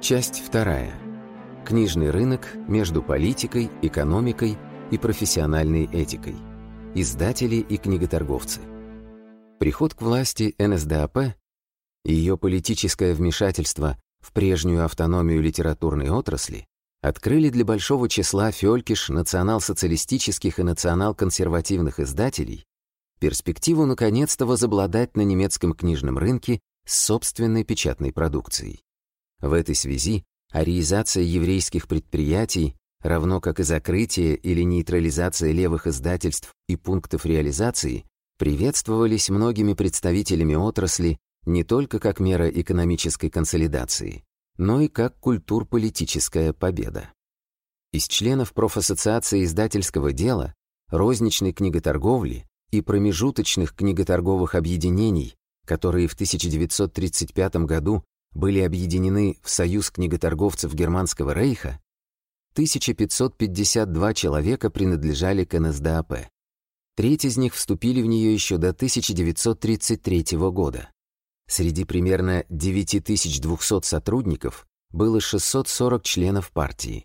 Часть вторая. Книжный рынок между политикой, экономикой и профессиональной этикой. Издатели и книготорговцы. Приход к власти НСДАП и ее политическое вмешательство в прежнюю автономию литературной отрасли открыли для большого числа фелькиш национал-социалистических и национал-консервативных издателей перспективу наконец-то возобладать на немецком книжном рынке с собственной печатной продукцией. В этой связи ариизация еврейских предприятий, равно как и закрытие или нейтрализация левых издательств и пунктов реализации, приветствовались многими представителями отрасли не только как мера экономической консолидации, но и как культур-политическая победа. Из членов профассоциации издательского дела, розничной книготорговли и промежуточных книготорговых объединений, которые в 1935 году были объединены в Союз книготорговцев Германского рейха, 1552 человека принадлежали к НСДАП. Треть из них вступили в нее еще до 1933 года. Среди примерно 9200 сотрудников было 640 членов партии.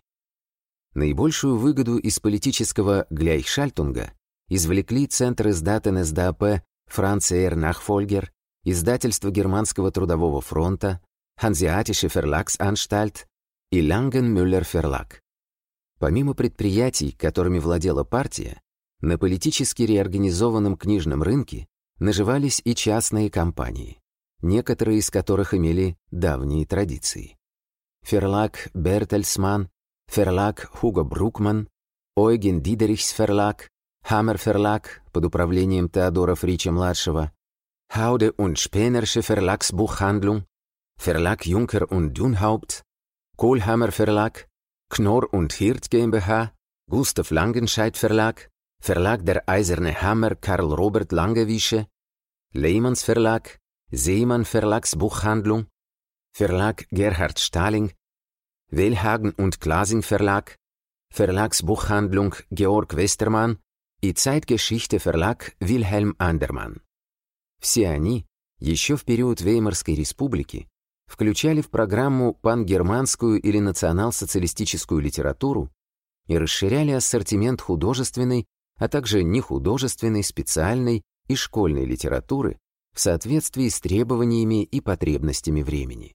Наибольшую выгоду из политического гляйхшальтунга извлекли Центр издат НСДАП Франция Р. Нахфольгер, Издательство Германского трудового фронта, Hanseatische Verlagsanstalt и Langenmüller Verlag. Помимо предприятий, которыми владела партия, на политически реорганизованном книжном рынке наживались и частные компании некоторые из которых имели давние традиции. Ферлаг Бертельсман, Ферлаг Хуго Брукман, Ойген Дидерихс Ферлаг, Хаммер Ферлаг под управлением Теодора Фрича-младшего, Haude und Spenersche Verlagsbuchhandlung, Verlag Juncker und Dunhaupt, Kohlhammer Verlag, Knorr und Hirt GmbH, Gustav Langenscheidt Verlag, Verlag der Eiserne Hammer Karl Robert Langewische, Lehmanns Verlag, Seemann Verlagsbuchhandlung, Verlag Gerhard Staling, Wellhagen und Glasing Verlag, Verlagsbuchhandlung Georg Westermann и Zeitgeschichte Verlag Wilhelm Andermann. Все они, еще в период Веймарской республики, включали в программу пангерманскую или национал-социалистическую литературу и расширяли ассортимент художественной, а также нехудожественной, специальной и школьной литературы в соответствии с требованиями и потребностями времени.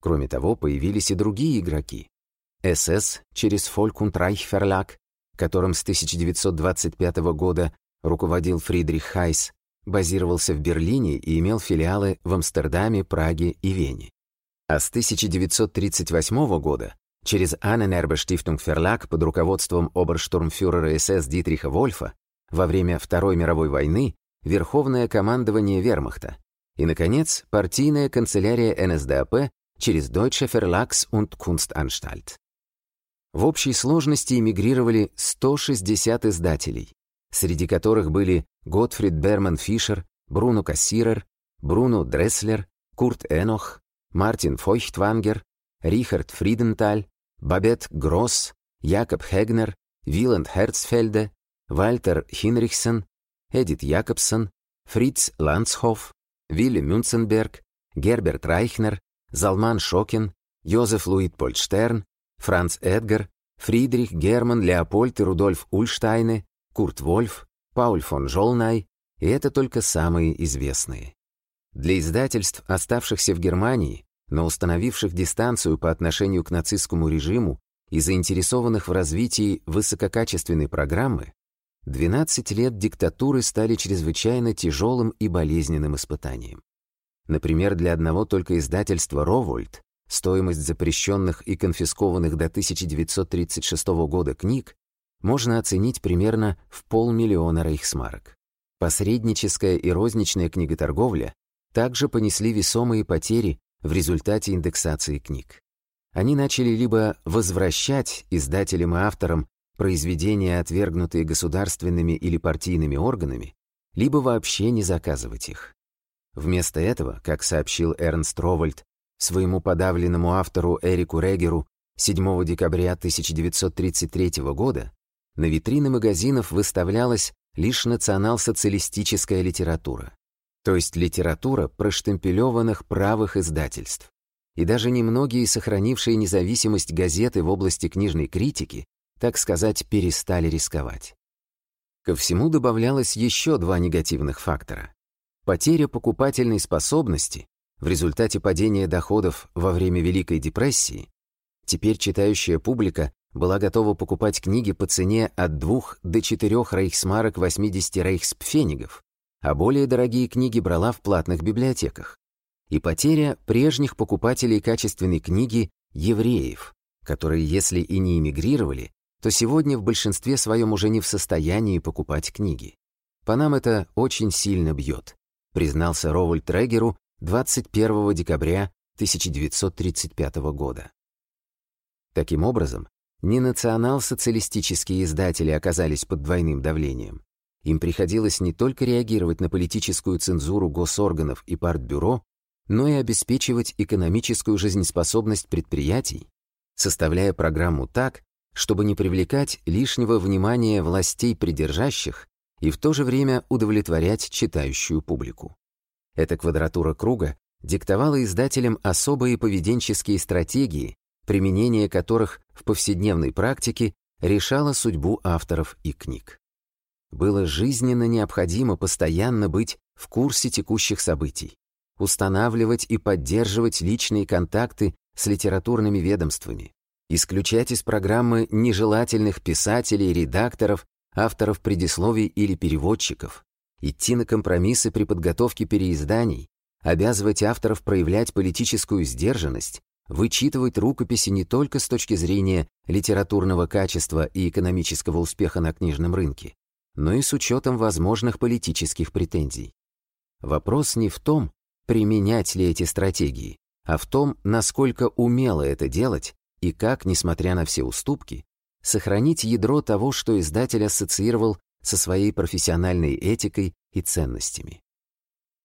Кроме того, появились и другие игроки. СС через Verlag, которым с 1925 года руководил Фридрих Хайс, базировался в Берлине и имел филиалы в Амстердаме, Праге и Вене. А с 1938 года через Stiftung Verlag под руководством оберштурмфюрера СС Дитриха Вольфа во время Второй мировой войны Верховное командование Вермахта и, наконец, партийная канцелярия НСДАП через Deutsche Verlags- und Kunstanstalt. В общей сложности эмигрировали 160 издателей, среди которых были Готфрид Берман Фишер, Бруно Кассирер, Бруно Дресслер, Курт Энох, Мартин Фойхтвангер, Рихард Фриденталь, Бабет Гросс, Якоб Хегнер, Виланд Херцфельде, Вальтер Хинрихсен, Эдит Якобсон, Фриц Ландсхоф, Вилли Мюнценберг, Герберт Райхнер, Залман Шокин, Йозеф Луид Польштерн, Франц Эдгар, Фридрих Герман Леопольд и Рудольф Ульштайны, Курт Вольф, Пауль фон Жолнай, и это только самые известные. Для издательств, оставшихся в Германии, но установивших дистанцию по отношению к нацистскому режиму и заинтересованных в развитии высококачественной программы, 12 лет диктатуры стали чрезвычайно тяжелым и болезненным испытанием. Например, для одного только издательства «Ровольд» стоимость запрещенных и конфискованных до 1936 года книг можно оценить примерно в полмиллиона рейхсмарок. Посредническая и розничная книготорговля также понесли весомые потери в результате индексации книг. Они начали либо возвращать издателям и авторам произведения, отвергнутые государственными или партийными органами, либо вообще не заказывать их. Вместо этого, как сообщил Эрнст Ровальд своему подавленному автору Эрику Регеру 7 декабря 1933 года, на витрины магазинов выставлялась лишь национал-социалистическая литература, то есть литература проштемпелеванных правых издательств, и даже немногие сохранившие независимость газеты в области книжной критики, так сказать, перестали рисковать. Ко всему добавлялось еще два негативных фактора. Потеря покупательной способности в результате падения доходов во время Великой депрессии. Теперь читающая публика была готова покупать книги по цене от 2 до 4 рейхсмарок 80 рейхспфенигов, а более дорогие книги брала в платных библиотеках и потеря прежних покупателей качественной книги евреев, которые, если и не эмигрировали, то сегодня в большинстве своем уже не в состоянии покупать книги. По нам это очень сильно бьет, признался Ровальд Трегеру 21 декабря 1935 года. Таким образом, не национал-социалистические издатели оказались под двойным давлением. Им приходилось не только реагировать на политическую цензуру госорганов и партбюро, но и обеспечивать экономическую жизнеспособность предприятий, составляя программу так, чтобы не привлекать лишнего внимания властей придержащих и в то же время удовлетворять читающую публику. Эта квадратура круга диктовала издателям особые поведенческие стратегии, применение которых в повседневной практике решало судьбу авторов и книг. Было жизненно необходимо постоянно быть в курсе текущих событий, устанавливать и поддерживать личные контакты с литературными ведомствами, исключать из программы нежелательных писателей, редакторов, авторов предисловий или переводчиков, идти на компромиссы при подготовке переизданий, обязывать авторов проявлять политическую сдержанность, вычитывать рукописи не только с точки зрения литературного качества и экономического успеха на книжном рынке, но и с учетом возможных политических претензий. Вопрос не в том, применять ли эти стратегии, а в том, насколько умело это делать и как, несмотря на все уступки, сохранить ядро того, что издатель ассоциировал со своей профессиональной этикой и ценностями.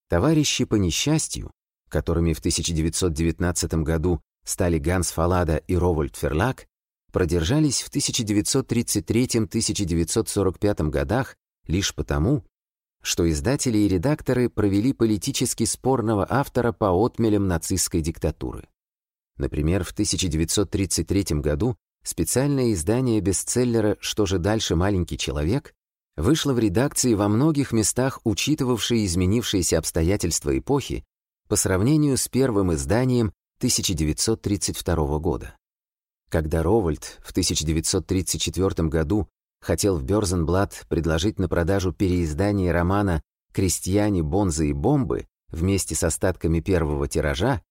Товарищи по несчастью, которыми в 1919 году стали Ганс Фалада и Ровальд Ферлак, продержались в 1933-1945 годах лишь потому, что издатели и редакторы провели политически спорного автора по отмелям нацистской диктатуры. Например, в 1933 году специальное издание бестселлера «Что же дальше, маленький человек» вышло в редакции во многих местах, учитывавшие изменившиеся обстоятельства эпохи по сравнению с первым изданием 1932 года. Когда Ровальд в 1934 году хотел в Бёрзенблат предложить на продажу переиздание романа «Крестьяне, бонзы и бомбы» вместе с остатками первого тиража,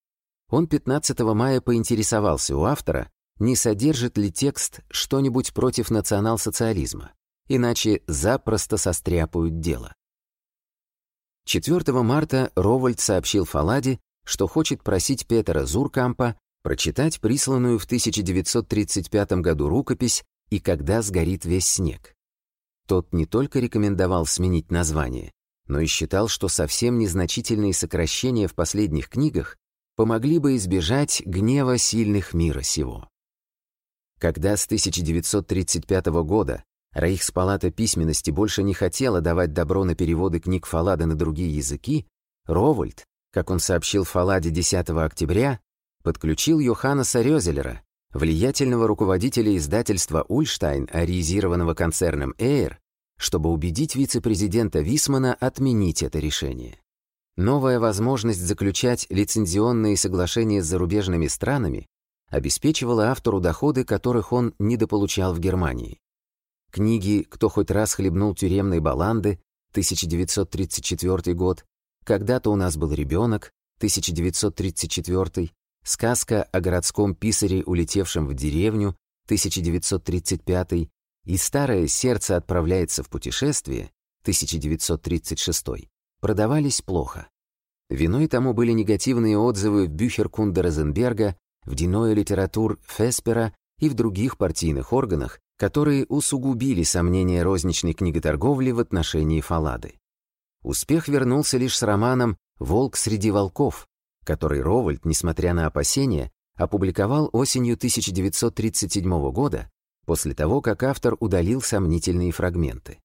он 15 мая поинтересовался у автора, не содержит ли текст что-нибудь против национал-социализма, иначе запросто состряпают дело. 4 марта Ровальд сообщил Фаладе, что хочет просить Петера Зуркампа прочитать присланную в 1935 году рукопись и когда сгорит весь снег. Тот не только рекомендовал сменить название, но и считал, что совсем незначительные сокращения в последних книгах помогли бы избежать гнева сильных мира сего. Когда с 1935 года Рейхспалата письменности больше не хотела давать добро на переводы книг Фалада на другие языки, Ровальд, как он сообщил Фаладе 10 октября, подключил Йоханнеса Рёзелера, влиятельного руководителя издательства «Ульштайн», ариизированного концерном «Эйр», чтобы убедить вице-президента Висмана отменить это решение. Новая возможность заключать лицензионные соглашения с зарубежными странами обеспечивала автору доходы, которых он недополучал в Германии. Книги «Кто хоть раз хлебнул тюремной баланды» 1934 год, «Когда-то у нас был ребенок» 1934 Сказка о городском писаре, улетевшем в деревню, 1935 и «Старое сердце отправляется в путешествие», 1936 продавались плохо. Виной тому были негативные отзывы в Бюхеркунда Розенберга, в Диное литератур Феспера и в других партийных органах, которые усугубили сомнения розничной книготорговли в отношении Фалады. Успех вернулся лишь с романом «Волк среди волков», который Ровальд, несмотря на опасения, опубликовал осенью 1937 года, после того, как автор удалил сомнительные фрагменты.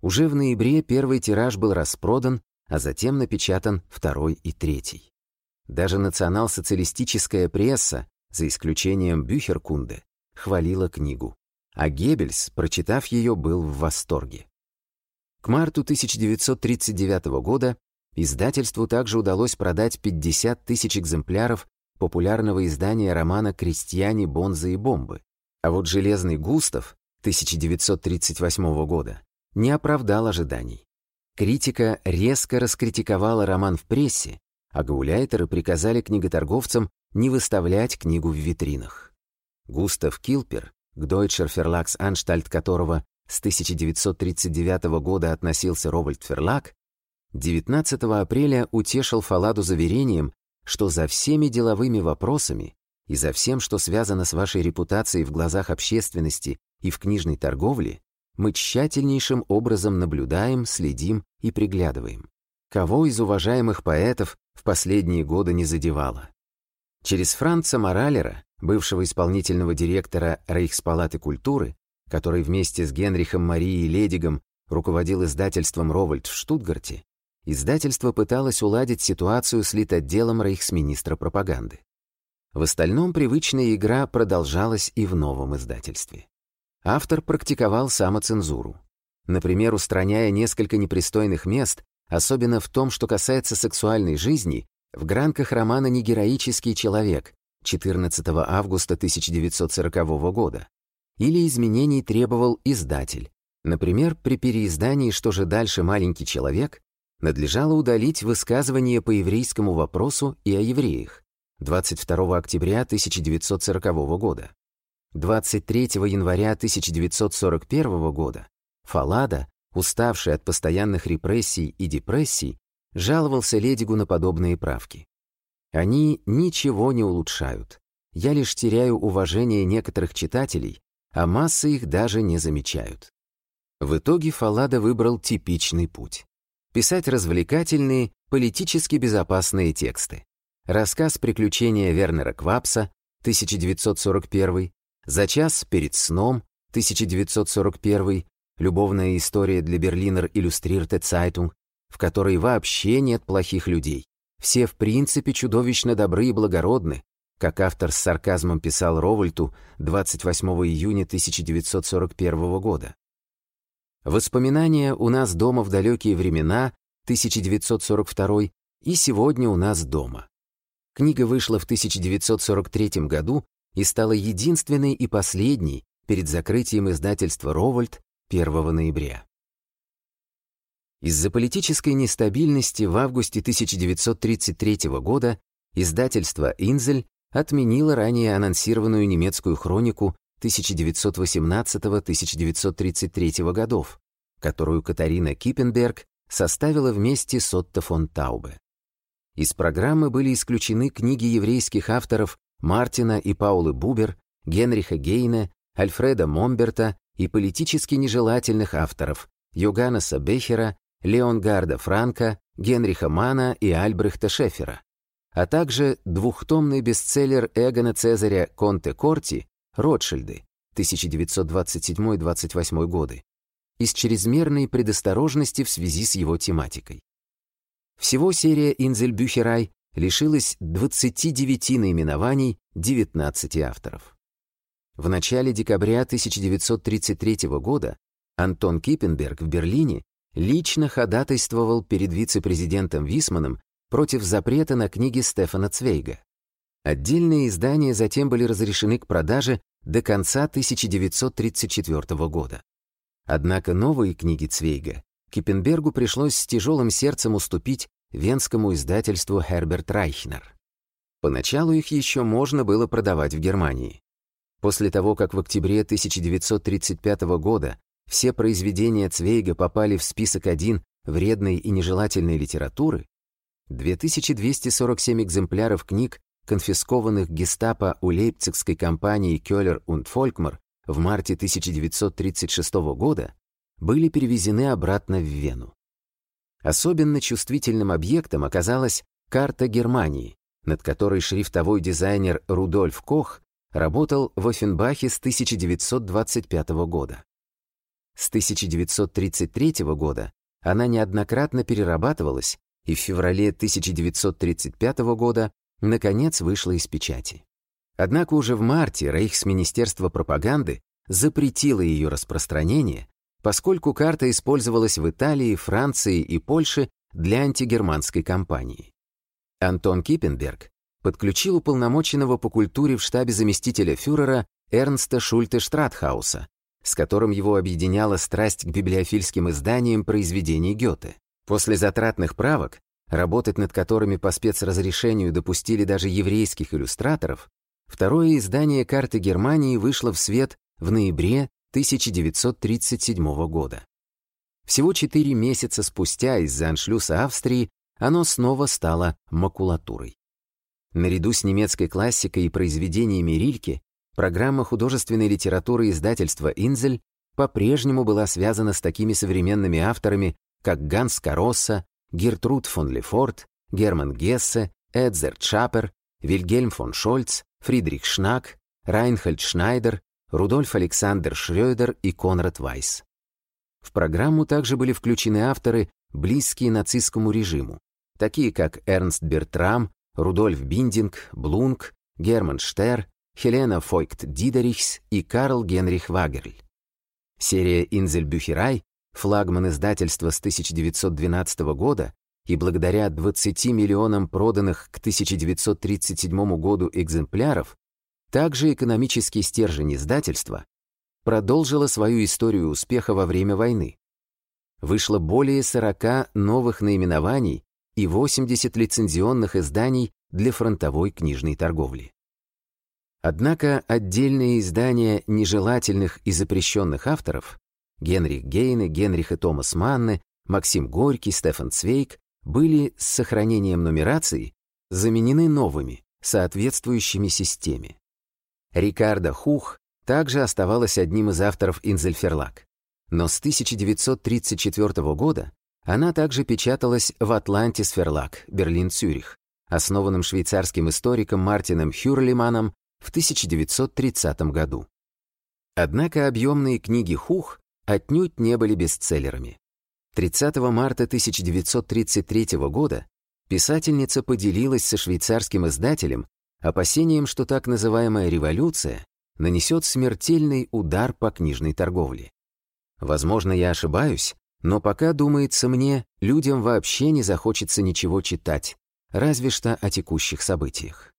Уже в ноябре первый тираж был распродан, а затем напечатан второй и третий. Даже национал-социалистическая пресса, за исключением Бюхеркунде, хвалила книгу. А Геббельс, прочитав ее, был в восторге. К марту 1939 года издательству также удалось продать 50 тысяч экземпляров популярного издания романа «Крестьяне, бонзы и бомбы». А вот «Железный Густав» 1938 года не оправдал ожиданий. Критика резко раскритиковала роман в прессе, а гауляйтеры приказали книготорговцам не выставлять книгу в витринах. Густав Килпер, к Deutscher Verlagsanstalt которого с 1939 года относился Ровальд Ферлаг, 19 апреля утешил Фаладу заверением, что за всеми деловыми вопросами и за всем, что связано с вашей репутацией в глазах общественности и в книжной торговле, мы тщательнейшим образом наблюдаем, следим и приглядываем. Кого из уважаемых поэтов в последние годы не задевало? Через Франца Моралера, бывшего исполнительного директора Рейхспалаты культуры, который вместе с Генрихом Марией Ледигом руководил издательством «Ровальд» в Штутгарте, издательство пыталось уладить ситуацию с литотделом рейхсминистра пропаганды. В остальном привычная игра продолжалась и в новом издательстве. Автор практиковал самоцензуру. Например, устраняя несколько непристойных мест, особенно в том, что касается сексуальной жизни, в гранках романа «Негероический человек» 14 августа 1940 года. Или изменений требовал издатель. Например, при переиздании «Что же дальше, маленький человек» надлежало удалить высказывание по еврейскому вопросу и о евреях 22 октября 1940 года. 23 января 1941 года Фалада, уставший от постоянных репрессий и депрессий, жаловался Ледигу на подобные правки. Они ничего не улучшают. Я лишь теряю уважение некоторых читателей, а массы их даже не замечают. В итоге Фалада выбрал типичный путь. Писать развлекательные, политически безопасные тексты. Рассказ «Приключения Вернера Квапса» 1941, «За час перед сном» 1941, любовная история для Берлинер Иллюстрирте Цайтунг, в которой вообще нет плохих людей. Все в принципе чудовищно добры и благородны, как автор с сарказмом писал Ровальту 28 июня 1941 года. Воспоминания «У нас дома в далекие времена» 1942 и «Сегодня у нас дома». Книга вышла в 1943 году и стала единственной и последней перед закрытием издательства «Ровальд» 1 ноября. Из-за политической нестабильности в августе 1933 года издательство «Инзель» отменило ранее анонсированную немецкую хронику 1918-1933 годов, которую Катарина Киппенберг составила вместе с Отто фон Таубе. Из программы были исключены книги еврейских авторов Мартина и Паулы Бубер, Генриха Гейна, Альфреда Момберта и политически нежелательных авторов Йоганнеса Бехера, Леонгарда Франка, Генриха Мана и Альбрехта Шефера, а также двухтомный бестселлер Эгона Цезаря Конте Корти «Ротшильды» 1927-28 годы из чрезмерной предосторожности в связи с его тематикой. Всего серия «Инзельбюхерай» лишилась 29 наименований 19 авторов. В начале декабря 1933 года Антон Киппенберг в Берлине лично ходатайствовал перед вице-президентом Висманом против запрета на книги Стефана Цвейга. Отдельные издания затем были разрешены к продаже до конца 1934 года. Однако новые книги Цвейга Киппенбергу пришлось с тяжелым сердцем уступить венскому издательству Herbert Райхнер. Поначалу их еще можно было продавать в Германии. После того, как в октябре 1935 года все произведения Цвейга попали в список 1 вредной и нежелательной литературы, 2247 экземпляров книг, конфискованных гестапо у лейпцигской компании Кёллер und Фолькмар в марте 1936 года, были перевезены обратно в Вену. Особенно чувствительным объектом оказалась карта Германии, над которой шрифтовой дизайнер Рудольф Кох работал в Оффенбахе с 1925 года. С 1933 года она неоднократно перерабатывалась и в феврале 1935 года наконец вышла из печати. Однако уже в марте Рейхсминистерство пропаганды запретило ее распространение, поскольку карта использовалась в Италии, Франции и Польше для антигерманской кампании. Антон Киппенберг подключил уполномоченного по культуре в штабе заместителя фюрера Эрнста Шульте Штратхауса, с которым его объединяла страсть к библиофильским изданиям произведений Гёте. После затратных правок, работать над которыми по спецразрешению допустили даже еврейских иллюстраторов, второе издание «Карты Германии» вышло в свет в ноябре 1937 года. Всего четыре месяца спустя из-за аншлюса Австрии оно снова стало макулатурой. Наряду с немецкой классикой и произведениями Рильке, программа художественной литературы издательства «Инзель» по-прежнему была связана с такими современными авторами, как Ганс Каросса, Гертруд фон Лефорт, Герман Гессе, Эдзер Чапер, Вильгельм фон Шольц, Фридрих Шнак, Райнхальд Шнайдер, Рудольф Александр Шрёдер и Конрад Вайс. В программу также были включены авторы, близкие нацистскому режиму, такие как Эрнст Бертрам, Рудольф Биндинг, Блунг, Герман Штер, Хелена Фойкт Дидерихс и Карл Генрих Вагерль. Серия «Инзель-Бюхерай», флагман издательства с 1912 года и благодаря 20 миллионам проданных к 1937 году экземпляров, также экономический стержень издательства, продолжила свою историю успеха во время войны. Вышло более 40 новых наименований и 80 лицензионных изданий для фронтовой книжной торговли. Однако отдельные издания нежелательных и запрещенных авторов Генрих Гейне, Генрих и Томас Манне, Максим Горький, Стефан Цвейк были с сохранением нумерации заменены новыми, соответствующими системе. Рикардо Хух также оставалась одним из авторов Инзельферлак. Но с 1934 года она также печаталась в Атлантис Ферлак, Берлин-Цюрих, основанном швейцарским историком Мартином Хюрлиманом в 1930 году. Однако объемные книги Хух отнюдь не были бестселлерами. 30 марта 1933 года писательница поделилась со швейцарским издателем опасением, что так называемая революция нанесет смертельный удар по книжной торговле. Возможно, я ошибаюсь, но пока, думается мне, людям вообще не захочется ничего читать, разве что о текущих событиях.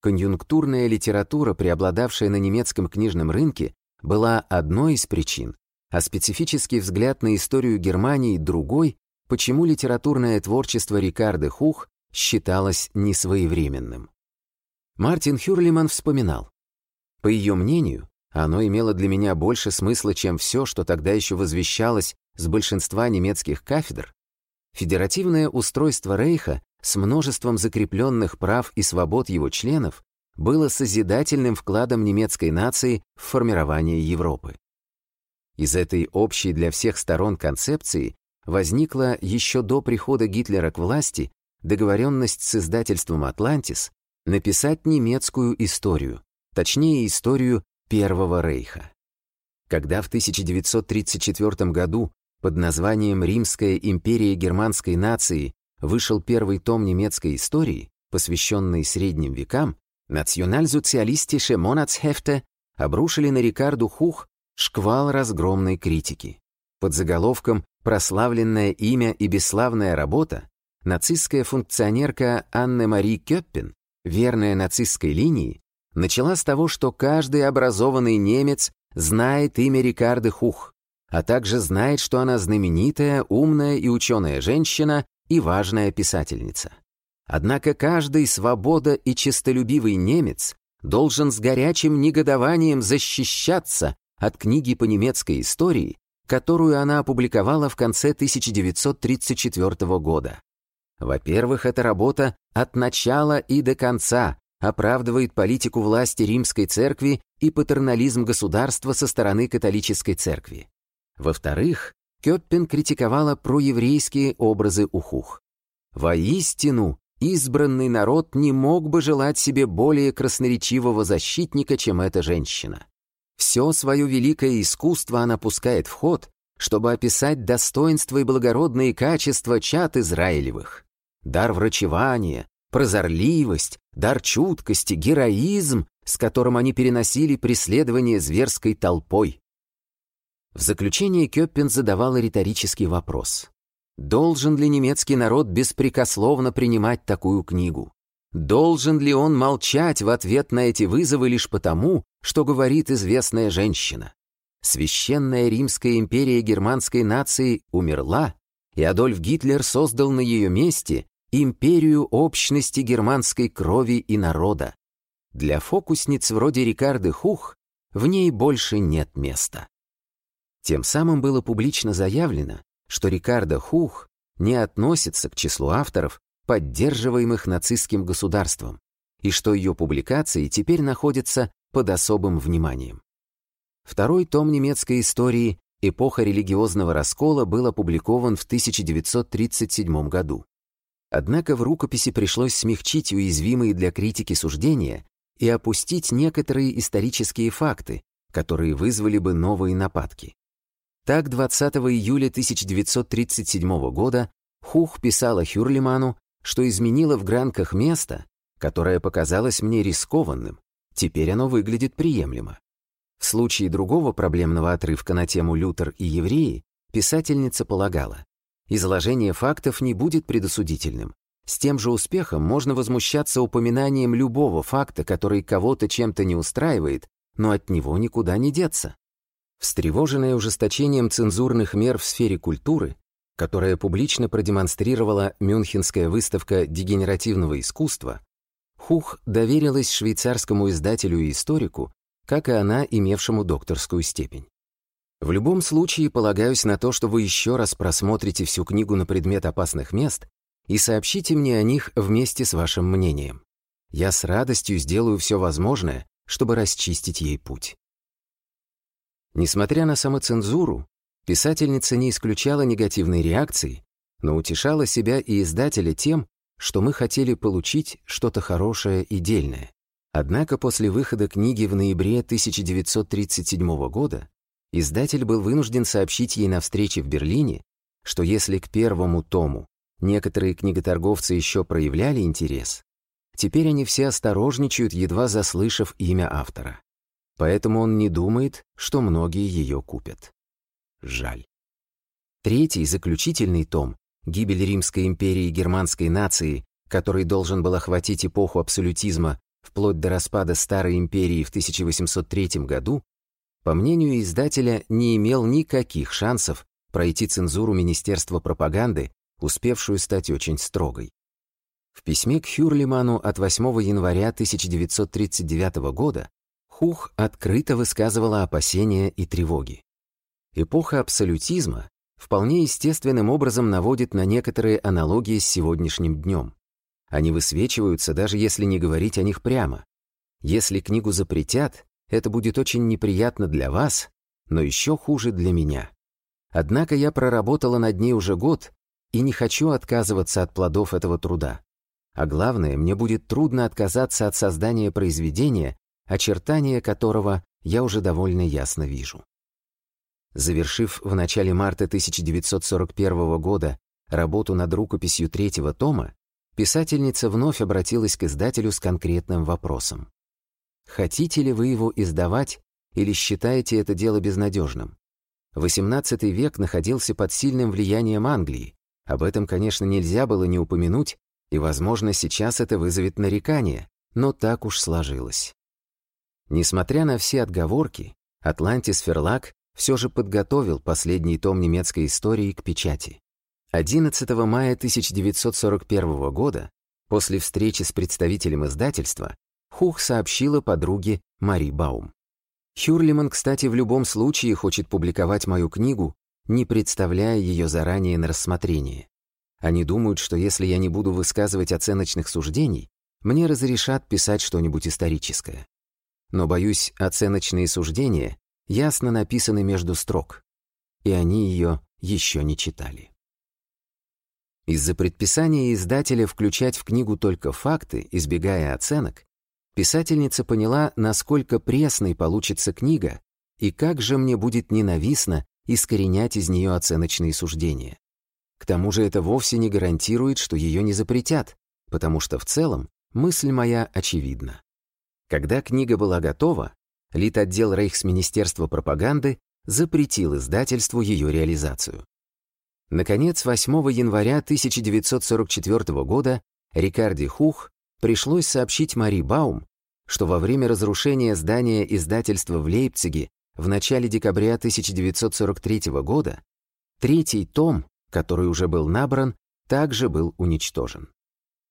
Конъюнктурная литература, преобладавшая на немецком книжном рынке, была одной из причин, а специфический взгляд на историю Германии другой, почему литературное творчество Рикарды Хух считалось несвоевременным. Мартин Хюрлиман вспоминал. По ее мнению, оно имело для меня больше смысла, чем все, что тогда еще возвещалось с большинства немецких кафедр. Федеративное устройство Рейха с множеством закрепленных прав и свобод его членов было созидательным вкладом немецкой нации в формирование Европы. Из этой общей для всех сторон концепции возникла еще до прихода Гитлера к власти договоренность с издательством «Атлантис» написать немецкую историю, точнее историю Первого Рейха. Когда в 1934 году под названием «Римская империя германской нации» вышел первый том немецкой истории, посвященный средним векам, национальсоциалистische Monatshefte обрушили на Рикарду Хух шквал разгромной критики. Под заголовком «Прославленное имя и бесславная работа» нацистская функционерка Анне-Мари Кёппен верная нацистской линии, начала с того, что каждый образованный немец знает имя Рикарды Хух, а также знает, что она знаменитая, умная и ученая женщина и важная писательница. Однако каждый свобода и честолюбивый немец должен с горячим негодованием защищаться от книги по немецкой истории, которую она опубликовала в конце 1934 года. Во-первых, эта работа от начала и до конца оправдывает политику власти римской церкви и патернализм государства со стороны католической церкви. Во-вторых, Кёппен критиковала проеврейские образы ухух. Воистину, избранный народ не мог бы желать себе более красноречивого защитника, чем эта женщина. Все свое великое искусство она пускает в ход, чтобы описать достоинства и благородные качества чад Израилевых дар врачевания, прозорливость, дар чуткости, героизм, с которым они переносили преследование зверской толпой. В заключение Кёппин задавала риторический вопрос. Должен ли немецкий народ беспрекословно принимать такую книгу? Должен ли он молчать в ответ на эти вызовы лишь потому, что говорит известная женщина? Священная Римская империя германской нации умерла, и Адольф Гитлер создал на ее месте империю общности германской крови и народа. Для фокусниц вроде Рикарды Хух в ней больше нет места. Тем самым было публично заявлено, что Рикардо Хух не относится к числу авторов, поддерживаемых нацистским государством, и что ее публикации теперь находятся под особым вниманием. Второй том немецкой истории «Эпоха религиозного раскола» был опубликован в 1937 году. Однако в рукописи пришлось смягчить уязвимые для критики суждения и опустить некоторые исторические факты, которые вызвали бы новые нападки. Так, 20 июля 1937 года Хух писала Хюрлиману, что изменила в гранках место, которое показалось мне рискованным, теперь оно выглядит приемлемо. В случае другого проблемного отрывка на тему «Лютер и евреи» писательница полагала, изложение фактов не будет предосудительным. С тем же успехом можно возмущаться упоминанием любого факта, который кого-то чем-то не устраивает, но от него никуда не деться. Встревоженная ужесточением цензурных мер в сфере культуры, которая публично продемонстрировала Мюнхенская выставка дегенеративного искусства, Хух доверилась швейцарскому издателю и историку, как и она, имевшему докторскую степень. В любом случае, полагаюсь на то, что вы еще раз просмотрите всю книгу на предмет опасных мест и сообщите мне о них вместе с вашим мнением. Я с радостью сделаю все возможное, чтобы расчистить ей путь. Несмотря на самоцензуру, писательница не исключала негативной реакции, но утешала себя и издателя тем, что мы хотели получить что-то хорошее и дельное. Однако после выхода книги в ноябре 1937 года издатель был вынужден сообщить ей на встрече в Берлине, что если к первому тому некоторые книготорговцы еще проявляли интерес, теперь они все осторожничают, едва заслышав имя автора поэтому он не думает, что многие ее купят. Жаль. Третий, заключительный том «Гибель Римской империи и германской нации», который должен был охватить эпоху абсолютизма вплоть до распада Старой империи в 1803 году, по мнению издателя, не имел никаких шансов пройти цензуру Министерства пропаганды, успевшую стать очень строгой. В письме к Хюрлиману от 8 января 1939 года Хух открыто высказывала опасения и тревоги. Эпоха абсолютизма вполне естественным образом наводит на некоторые аналогии с сегодняшним днем. Они высвечиваются, даже если не говорить о них прямо. Если книгу запретят, это будет очень неприятно для вас, но еще хуже для меня. Однако я проработала над ней уже год и не хочу отказываться от плодов этого труда. А главное, мне будет трудно отказаться от создания произведения, очертания которого я уже довольно ясно вижу. Завершив в начале марта 1941 года работу над рукописью третьего тома, писательница вновь обратилась к издателю с конкретным вопросом. Хотите ли вы его издавать или считаете это дело безнадежным? XVIII век находился под сильным влиянием Англии. Об этом, конечно, нельзя было не упомянуть, и, возможно, сейчас это вызовет нарекание, но так уж сложилось. Несмотря на все отговорки, Атлантис Ферлак все же подготовил последний том немецкой истории к печати. 11 мая 1941 года, после встречи с представителем издательства, Хух сообщила подруге Мари Баум. Хюрлиман, кстати, в любом случае хочет публиковать мою книгу, не представляя ее заранее на рассмотрение. Они думают, что если я не буду высказывать оценочных суждений, мне разрешат писать что-нибудь историческое но, боюсь, оценочные суждения ясно написаны между строк, и они ее еще не читали. Из-за предписания издателя включать в книгу только факты, избегая оценок, писательница поняла, насколько пресной получится книга и как же мне будет ненавистно искоренять из нее оценочные суждения. К тому же это вовсе не гарантирует, что ее не запретят, потому что в целом мысль моя очевидна. Когда книга была готова, Литотдел Рейхсминистерства пропаганды запретил издательству ее реализацию. Наконец, 8 января 1944 года Рикарди Хух пришлось сообщить Мари Баум, что во время разрушения здания издательства в Лейпциге в начале декабря 1943 года третий том, который уже был набран, также был уничтожен.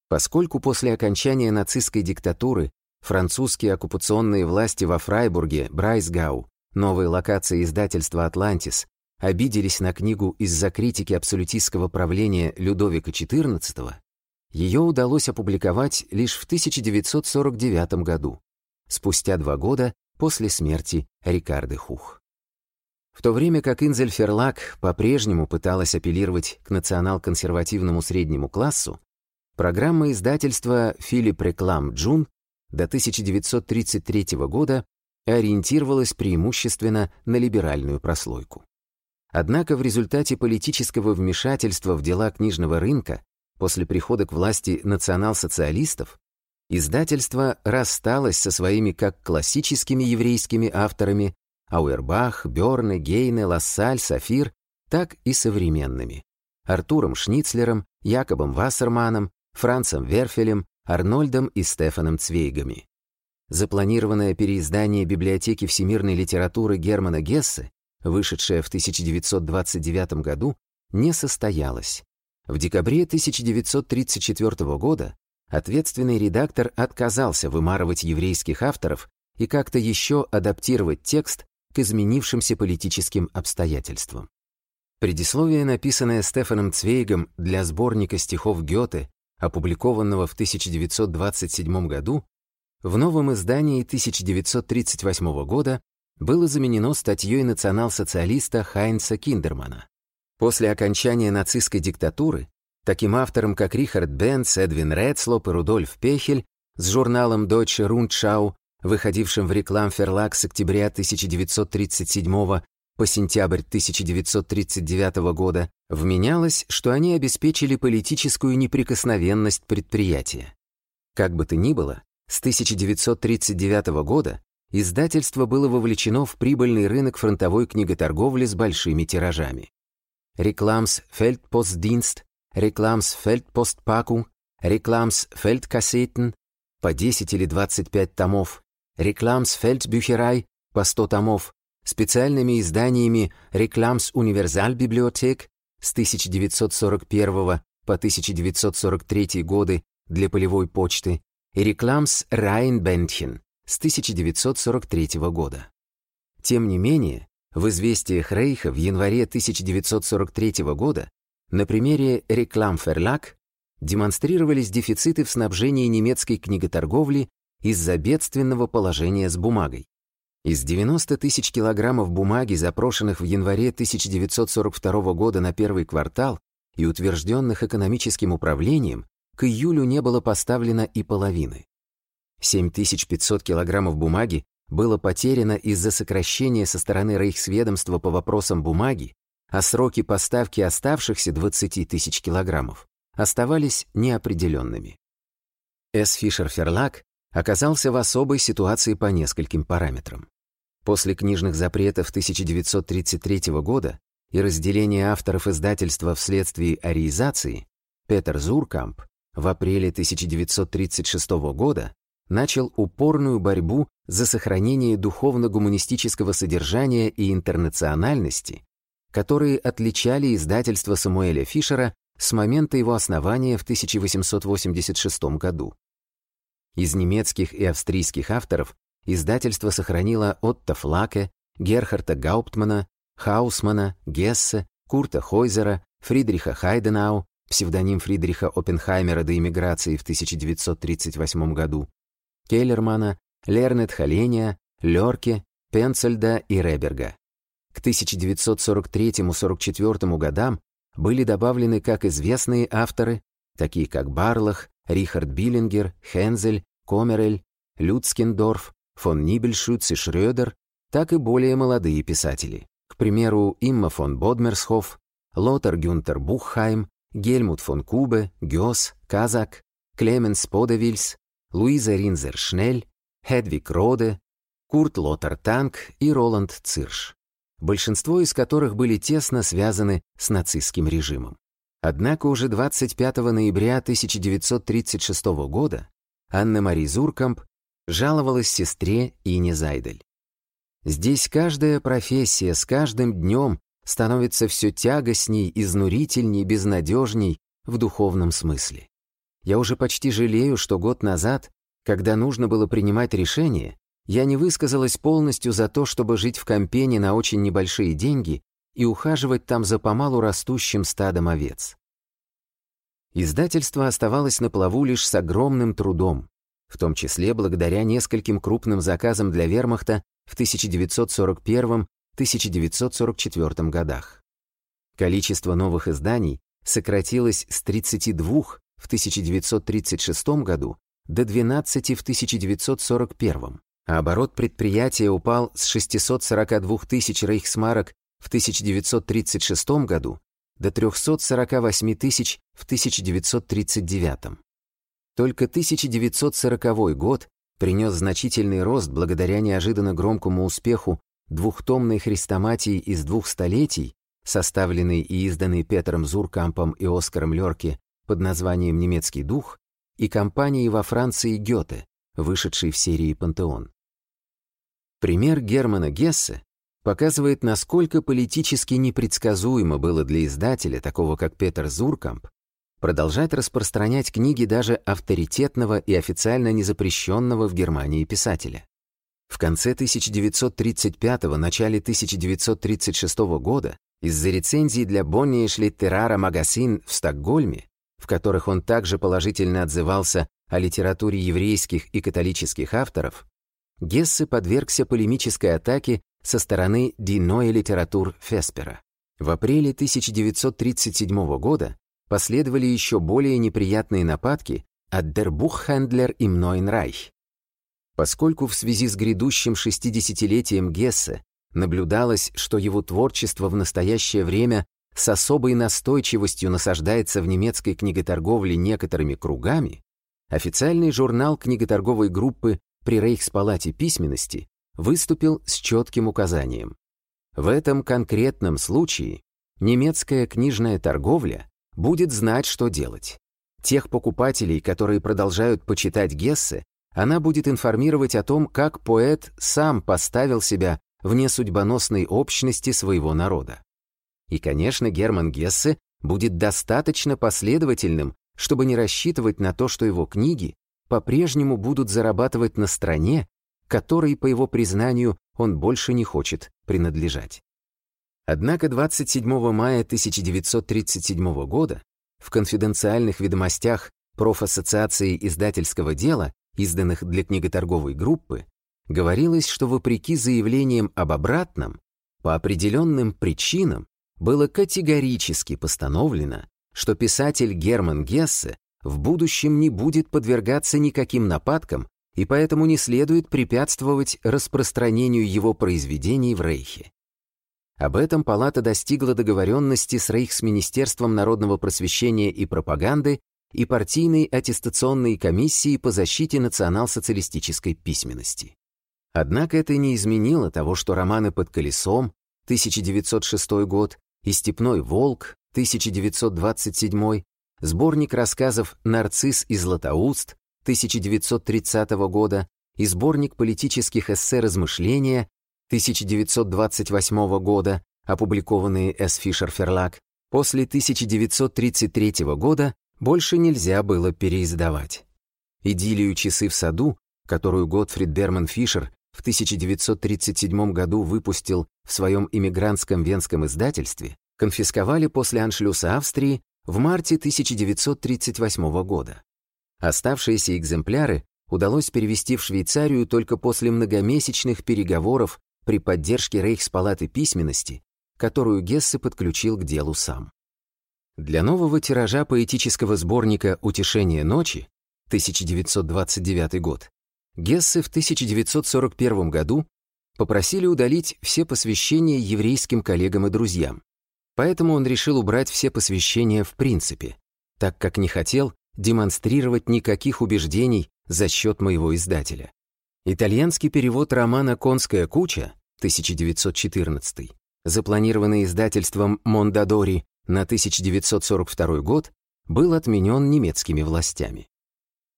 Поскольку после окончания нацистской диктатуры французские оккупационные власти во Фрайбурге, Брайсгау, новой локации издательства «Атлантис», обиделись на книгу из-за критики абсолютистского правления Людовика XIV, ее удалось опубликовать лишь в 1949 году, спустя два года после смерти Рикарды Хух. В то время как Инзельферлак по-прежнему пыталась апеллировать к национал-консервативному среднему классу, программа издательства «Филипп Реклам Джун» до 1933 года ориентировалась преимущественно на либеральную прослойку. Однако в результате политического вмешательства в дела книжного рынка после прихода к власти национал-социалистов издательство рассталось со своими как классическими еврейскими авторами Ауэрбах, Бёрне, Гейне, Лассаль, Сафир, так и современными Артуром Шницлером, Якобом Вассерманом, Францем Верфелем, Арнольдом и Стефаном Цвейгами. Запланированное переиздание библиотеки всемирной литературы Германа Гессе, вышедшее в 1929 году, не состоялось. В декабре 1934 года ответственный редактор отказался вымарывать еврейских авторов и как-то еще адаптировать текст к изменившимся политическим обстоятельствам. Предисловие, написанное Стефаном Цвейгом для сборника стихов Гёте, опубликованного в 1927 году, в новом издании 1938 года было заменено статьей национал-социалиста Хайнца Киндермана. После окончания нацистской диктатуры таким авторам, как Рихард Бенц, Эдвин Редслоп и Рудольф Пехель с журналом Deutsche Rundschau, выходившим в рекламферлаг с октября 1937 по сентябрь 1939 года, вменялось, что они обеспечили политическую неприкосновенность предприятия. Как бы то ни было, с 1939 года издательство было вовлечено в прибыльный рынок фронтовой книготорговли с большими тиражами. Рекламс Feldpostdienst, Рекламс Feldpostpackung, Рекламс Feldkassetten по 10 или 25 томов, Рекламс Feldbücherei по 100 томов, специальными изданиями Рекламс Universalbibliothek с 1941 по 1943 годы для полевой почты и Рекламс Rheinbändchen с 1943 года. Тем не менее, в известиях Рейха в январе 1943 года на примере «Рекламферлаг» демонстрировались дефициты в снабжении немецкой книготорговли из-за бедственного положения с бумагой. Из 90 тысяч килограммов бумаги, запрошенных в январе 1942 года на первый квартал и утвержденных экономическим управлением, к июлю не было поставлено и половины. 7500 килограммов бумаги было потеряно из-за сокращения со стороны Рейхсведомства по вопросам бумаги, а сроки поставки оставшихся 20 тысяч килограммов оставались неопределенными. С. Фишер Ферлак оказался в особой ситуации по нескольким параметрам. После книжных запретов 1933 года и разделения авторов издательства вследствие ариизации, Петер Зуркамп в апреле 1936 года начал упорную борьбу за сохранение духовно-гуманистического содержания и интернациональности, которые отличали издательство Самуэля Фишера с момента его основания в 1886 году. Из немецких и австрийских авторов издательство сохранило Отто Флаке, Герхарда Гауптмана, Хаусмана, Гессе, Курта Хойзера, Фридриха Хайденау, псевдоним Фридриха Оппенхаймера до эмиграции в 1938 году, Келлермана, Лернет Халения, Лёрке, Пенцельда и Реберга. К 1943-44 годам были добавлены как известные авторы, такие как Барлах, Рихард Биллингер, Хензель, Комерель, Люцкендорф, фон Нибельшуц и Шрёдер, так и более молодые писатели. К примеру, Имма фон Бодмерсхоф, Лотар Гюнтер Буххайм, Гельмут фон Кубе, Гёс, Казак, Клеменс Подевильс, Луиза Ринзер-Шнель, Хедвиг Роде, Курт Лотар Танк и Роланд Цирш, большинство из которых были тесно связаны с нацистским режимом. Однако уже 25 ноября 1936 года Анна-Мари Зуркамп жаловалась сестре Ине Зайдель. Здесь каждая профессия с каждым днем становится все тягостней, изнурительней, безнадежней в духовном смысле. Я уже почти жалею, что год назад, когда нужно было принимать решение, я не высказалась полностью за то, чтобы жить в Компене на очень небольшие деньги и ухаживать там за помалу растущим стадом овец. Iздательство оставалось на плаву лишь с огромным трудом, в том числе благодаря нескольким крупным заказам для вермахта в 1941-1944 годах. Количество новых изданий сократилось с 32 в 1936 году до 12 в 1941, а оборот предприятия упал с 642 тысяч рейхсмарок в 1936 году до 348 тысяч в 1939. Только 1940 год принес значительный рост благодаря неожиданно громкому успеху двухтомной хрестоматии из двух столетий, составленной и изданной Петром Зуркампом и Оскаром Лёрке под названием «Немецкий дух», и компанией во Франции Гёте, вышедшей в серии «Пантеон». Пример Германа Гессе показывает, насколько политически непредсказуемо было для издателя, такого как Петер Зуркамп, продолжать распространять книги даже авторитетного и официально незапрещенного в Германии писателя. В конце 1935 начале 1936 года из-за рецензий для Бонни Шлиттерара Магазин в Стокгольме, в которых он также положительно отзывался о литературе еврейских и католических авторов, Гессе подвергся полемической атаке со стороны Диноя литератур Феспера. В апреле 1937 года последовали еще более неприятные нападки от im Neuen Reich. Поскольку в связи с грядущим 60-летием Гессе наблюдалось, что его творчество в настоящее время с особой настойчивостью насаждается в немецкой книготорговле некоторыми кругами, официальный журнал книготорговой группы при Рейхспалате письменности выступил с четким указанием. В этом конкретном случае немецкая книжная торговля будет знать, что делать. Тех покупателей, которые продолжают почитать Гессе, она будет информировать о том, как поэт сам поставил себя вне судьбоносной общности своего народа. И, конечно, Герман Гессе будет достаточно последовательным, чтобы не рассчитывать на то, что его книги по-прежнему будут зарабатывать на стране, которой, по его признанию, он больше не хочет принадлежать. Однако 27 мая 1937 года в конфиденциальных ведомостях профассоциации издательского дела, изданных для книготорговой группы, говорилось, что вопреки заявлениям об обратном, по определенным причинам было категорически постановлено, что писатель Герман Гессе в будущем не будет подвергаться никаким нападкам и поэтому не следует препятствовать распространению его произведений в Рейхе. Об этом Палата достигла договоренности с Рейхсминистерством народного просвещения и пропаганды и партийной аттестационной комиссией по защите национал-социалистической письменности. Однако это не изменило того, что романы «Под колесом» 1906 год и «Степной волк» 1927 сборник рассказов «Нарцисс и Златоуст» 1930 года и сборник политических эссе «Размышления» 1928 года, опубликованные С. Фишер Ферлак, после 1933 года больше нельзя было переиздавать. Идиллию «Часы в саду», которую Готфрид Берман Фишер в 1937 году выпустил в своем иммигрантском венском издательстве, конфисковали после аншлюса Австрии в марте 1938 года. Оставшиеся экземпляры удалось перевести в Швейцарию только после многомесячных переговоров при поддержке Рейхспалаты письменности, которую Гессе подключил к делу сам. Для нового тиража поэтического сборника «Утешение ночи» 1929 год Гессе в 1941 году попросили удалить все посвящения еврейским коллегам и друзьям. Поэтому он решил убрать все посвящения в принципе, так как не хотел демонстрировать никаких убеждений за счет моего издателя. Итальянский перевод романа «Конская куча» 1914, запланированный издательством Мондадори на 1942 год, был отменен немецкими властями.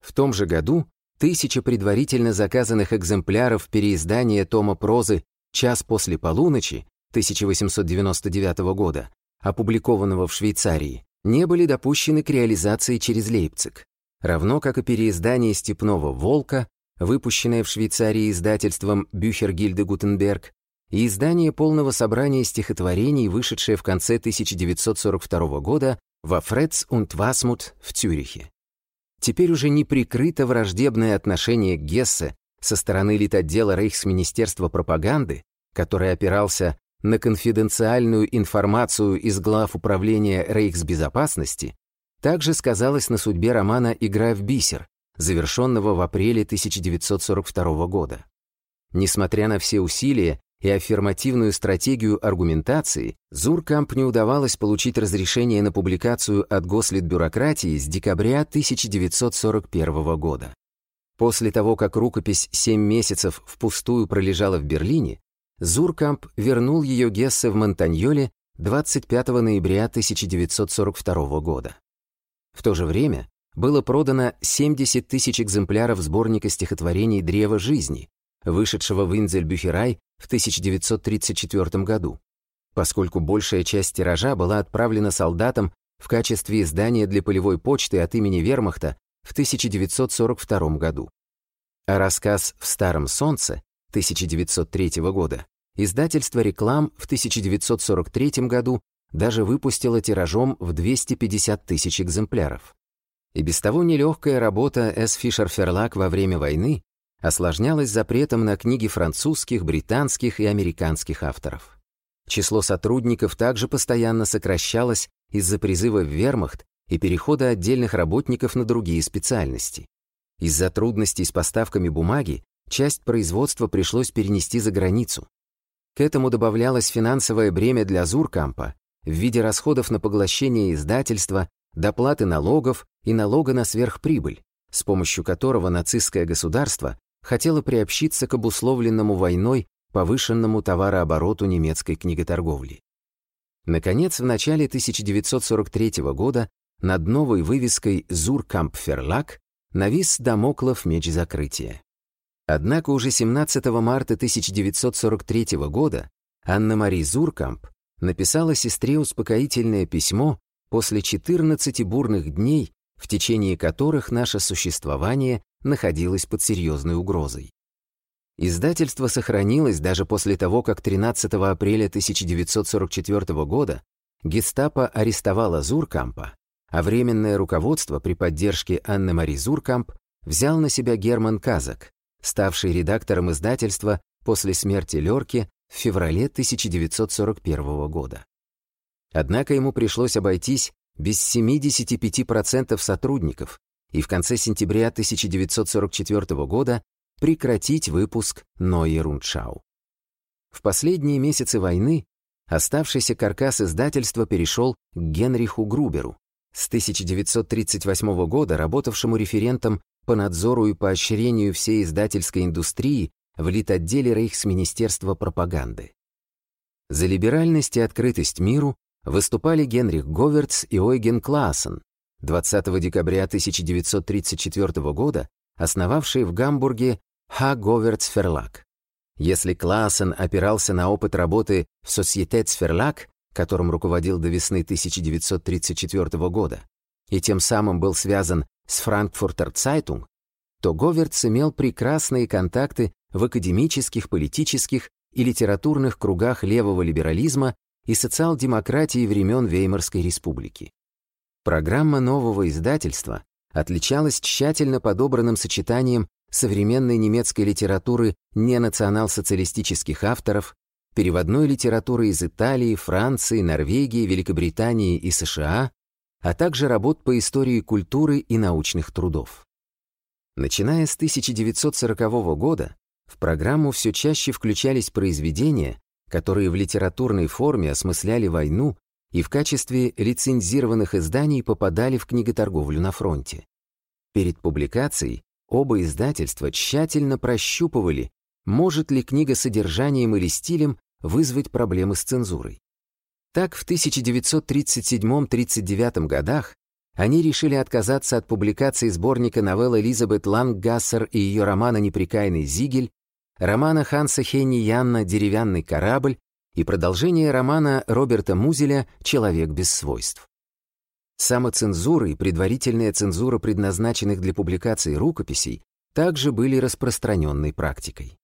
В том же году тысяча предварительно заказанных экземпляров переиздания тома прозы «Час после полуночи» 1899 года, опубликованного в Швейцарии, не были допущены к реализации через Лейпциг, равно как и переиздание «Степного волка», выпущенное в Швейцарии издательством Бюхергильде Гутенберг, и издание полного собрания стихотворений, вышедшее в конце 1942 года во Фредс und Васмут в Цюрихе. Теперь уже неприкрыто враждебное отношение к Гессе со стороны литотдела Рейхсминистерства пропаганды, который опирался на конфиденциальную информацию из глав управления Рейхсбезопасности, также сказалось на судьбе романа «Игра в бисер», завершенного в апреле 1942 года. Несмотря на все усилия и аффирмативную стратегию аргументации, Зуркамп не удавалось получить разрешение на публикацию от гослитбюрократии с декабря 1941 года. После того, как рукопись семь месяцев впустую пролежала в Берлине, Зуркамп вернул ее Гессе в Монтаньоле 25 ноября 1942 года. В то же время было продано 70 тысяч экземпляров сборника стихотворений «Древо жизни», вышедшего в Инзельбюхерай в 1934 году, поскольку большая часть тиража была отправлена солдатам в качестве издания для полевой почты от имени Вермахта в 1942 году. А рассказ «В старом солнце» 1903 года, издательство «Реклам» в 1943 году даже выпустило тиражом в 250 тысяч экземпляров. И без того нелегкая работа С. Фишер-Ферлак во время войны осложнялась запретом на книги французских, британских и американских авторов. Число сотрудников также постоянно сокращалось из-за призыва в вермахт и перехода отдельных работников на другие специальности. Из-за трудностей с поставками бумаги часть производства пришлось перенести за границу. К этому добавлялось финансовое бремя для Зуркампа в виде расходов на поглощение издательства, доплаты налогов и налога на сверхприбыль, с помощью которого нацистское государство хотело приобщиться к обусловленному войной повышенному товарообороту немецкой книготорговли. Наконец, в начале 1943 года над новой вывеской «Зуркампферлак» навис Дамоклов меч закрытия. Однако уже 17 марта 1943 года Анна-Мари Зуркамп написала сестре успокоительное письмо после 14 бурных дней, в течение которых наше существование находилось под серьезной угрозой. Издательство сохранилось даже после того, как 13 апреля 1944 года гестапо арестовало Зуркампа, а временное руководство при поддержке Анны-Мари Зуркамп взял на себя Герман Казак, ставший редактором издательства после смерти Лёрки в феврале 1941 года. Однако ему пришлось обойтись без 75% сотрудников и в конце сентября 1944 года прекратить выпуск Нои Руншау. В последние месяцы войны оставшийся каркас издательства перешел к Генриху Груберу, с 1938 года работавшему референтом по надзору и поощрению всей издательской индустрии в литотделе Рейхсминистерства пропаганды. За либеральность и открытость миру выступали Генрих Говертс и Ойген Классен, 20 декабря 1934 года основавшие в Гамбурге Х. Говертс Ферлак. Если Классен опирался на опыт работы в Societäts Verlag, которым руководил до весны 1934 года, и тем самым был связан с Frankfurter Zeitung, то Говертс имел прекрасные контакты в академических, политических и литературных кругах левого либерализма и социал-демократии времен Веймарской республики. Программа нового издательства отличалась тщательно подобранным сочетанием современной немецкой литературы ненационал-социалистических авторов, переводной литературы из Италии, Франции, Норвегии, Великобритании и США, а также работ по истории культуры и научных трудов. Начиная с 1940 года в программу все чаще включались произведения, которые в литературной форме осмысляли войну и в качестве лицензированных изданий попадали в книготорговлю на фронте. Перед публикацией оба издательства тщательно прощупывали, может ли книга содержанием или стилем вызвать проблемы с цензурой. Так, в 1937-39 годах они решили отказаться от публикации сборника новелл Элизабет Ланггассер и ее романа «Неприкаянный Зигель», романа Ханса Хенни Янна «Деревянный корабль» и продолжение романа Роберта Музеля «Человек без свойств». Самоцензура и предварительная цензура предназначенных для публикации рукописей также были распространенной практикой.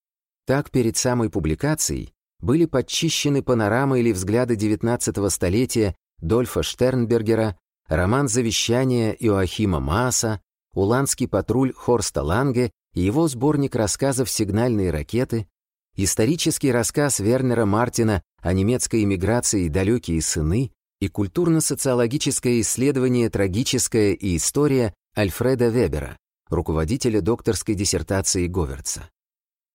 Так, перед самой публикацией были подчищены панорамы или взгляды XIX столетия Дольфа Штернбергера, роман «Завещание» Иоахима Мааса, «Уланский патруль» Хорста Ланге и его сборник рассказов «Сигнальные ракеты», исторический рассказ Вернера Мартина о немецкой эмиграции «Далекие сыны» и культурно-социологическое исследование «Трагическая и история» Альфреда Вебера, руководителя докторской диссертации Говертса.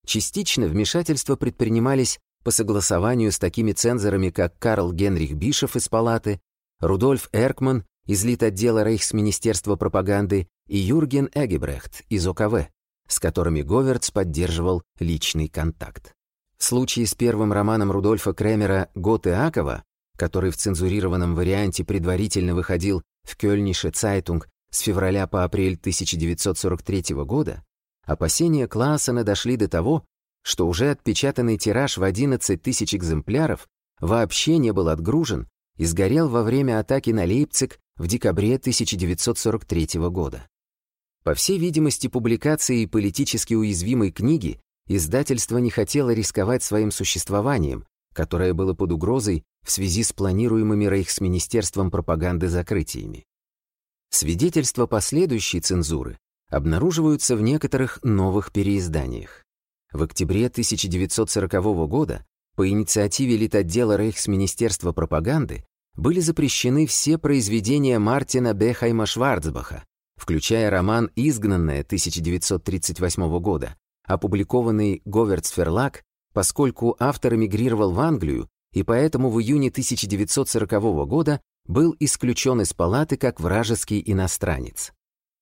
Частично вмешательства предпринимались по согласованию с такими цензорами, как Карл Генрих Бишев из Палаты, Рудольф Эркман из Литотдела Рейхсминистерства пропаганды и Юрген Эгебрехт из ОКВ, с которыми Говертс поддерживал личный контакт. В случае с первым романом Рудольфа Кремера «Гот и Акова», который в цензурированном варианте предварительно выходил в Кёльнише Цайтунг с февраля по апрель 1943 года, опасения Классена дошли до того, что уже отпечатанный тираж в 11 тысяч экземпляров вообще не был отгружен и сгорел во время атаки на Лейпциг в декабре 1943 года. По всей видимости, публикацией политически уязвимой книги издательство не хотело рисковать своим существованием, которое было под угрозой в связи с планируемыми Рейхсминистерством пропаганды закрытиями. Свидетельства последующей цензуры обнаруживаются в некоторых новых переизданиях. В октябре 1940 года по инициативе Литотдела Рейхсминистерства пропаганды были запрещены все произведения Мартина Бехайма Шварцбаха, включая роман «Изгнанная» 1938 года, опубликованный Говертсферлаг, поскольку автор эмигрировал в Англию и поэтому в июне 1940 года был исключен из палаты как вражеский иностранец.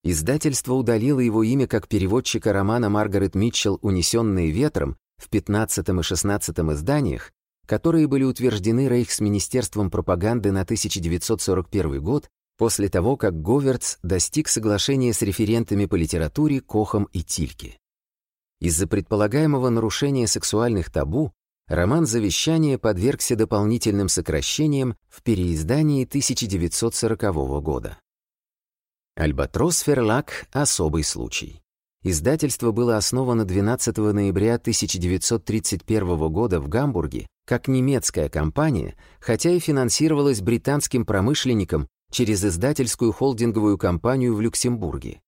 Издательство удалило его имя как переводчика романа Маргарет Митчелл «Унесенные ветром» в 15 и 16 изданиях, которые были утверждены Рейхсминистерством пропаганды на 1941 год после того, как Говертс достиг соглашения с референтами по литературе Кохом и Тильке. Из-за предполагаемого нарушения сексуальных табу роман «Завещание» подвергся дополнительным сокращениям в переиздании 1940 года. Альбатрос Ферлак – особый случай. Издательство было основано 12 ноября 1931 года в Гамбурге как немецкая компания, хотя и финансировалась британским промышленником через издательскую холдинговую компанию в Люксембурге.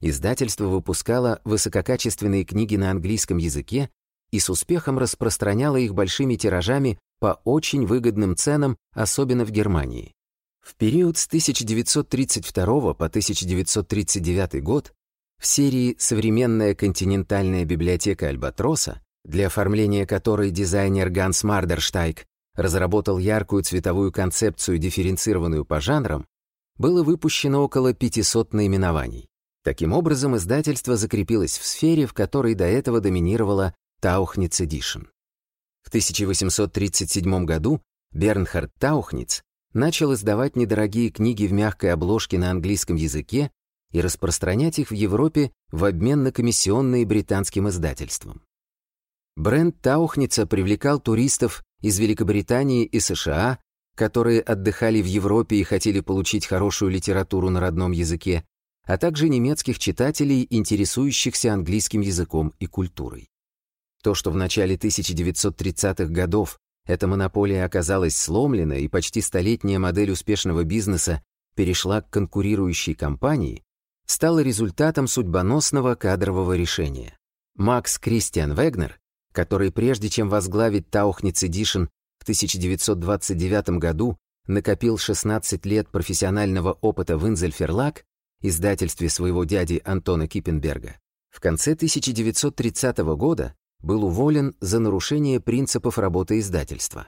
Издательство выпускало высококачественные книги на английском языке и с успехом распространяло их большими тиражами по очень выгодным ценам, особенно в Германии. В период с 1932 по 1939 год в серии «Современная континентальная библиотека Альбатроса», для оформления которой дизайнер Ганс Мардерштайк разработал яркую цветовую концепцию, дифференцированную по жанрам, было выпущено около 500 наименований. Таким образом, издательство закрепилось в сфере, в которой до этого доминировала Таухниц Эдишн. В 1837 году Бернхард Таухниц начал издавать недорогие книги в мягкой обложке на английском языке и распространять их в Европе в обмен на комиссионные британским издательствам. Бренд Таухница привлекал туристов из Великобритании и США, которые отдыхали в Европе и хотели получить хорошую литературу на родном языке, а также немецких читателей, интересующихся английским языком и культурой. То, что в начале 1930-х годов эта монополия оказалась сломлена, и почти столетняя модель успешного бизнеса перешла к конкурирующей компании, стало результатом судьбоносного кадрового решения. Макс Кристиан Вегнер, который прежде чем возглавить Таухниц Эдишн в 1929 году накопил 16 лет профессионального опыта в Инзельферлаг, издательстве своего дяди Антона Киппенберга, в конце 1930 года был уволен за нарушение принципов работы издательства.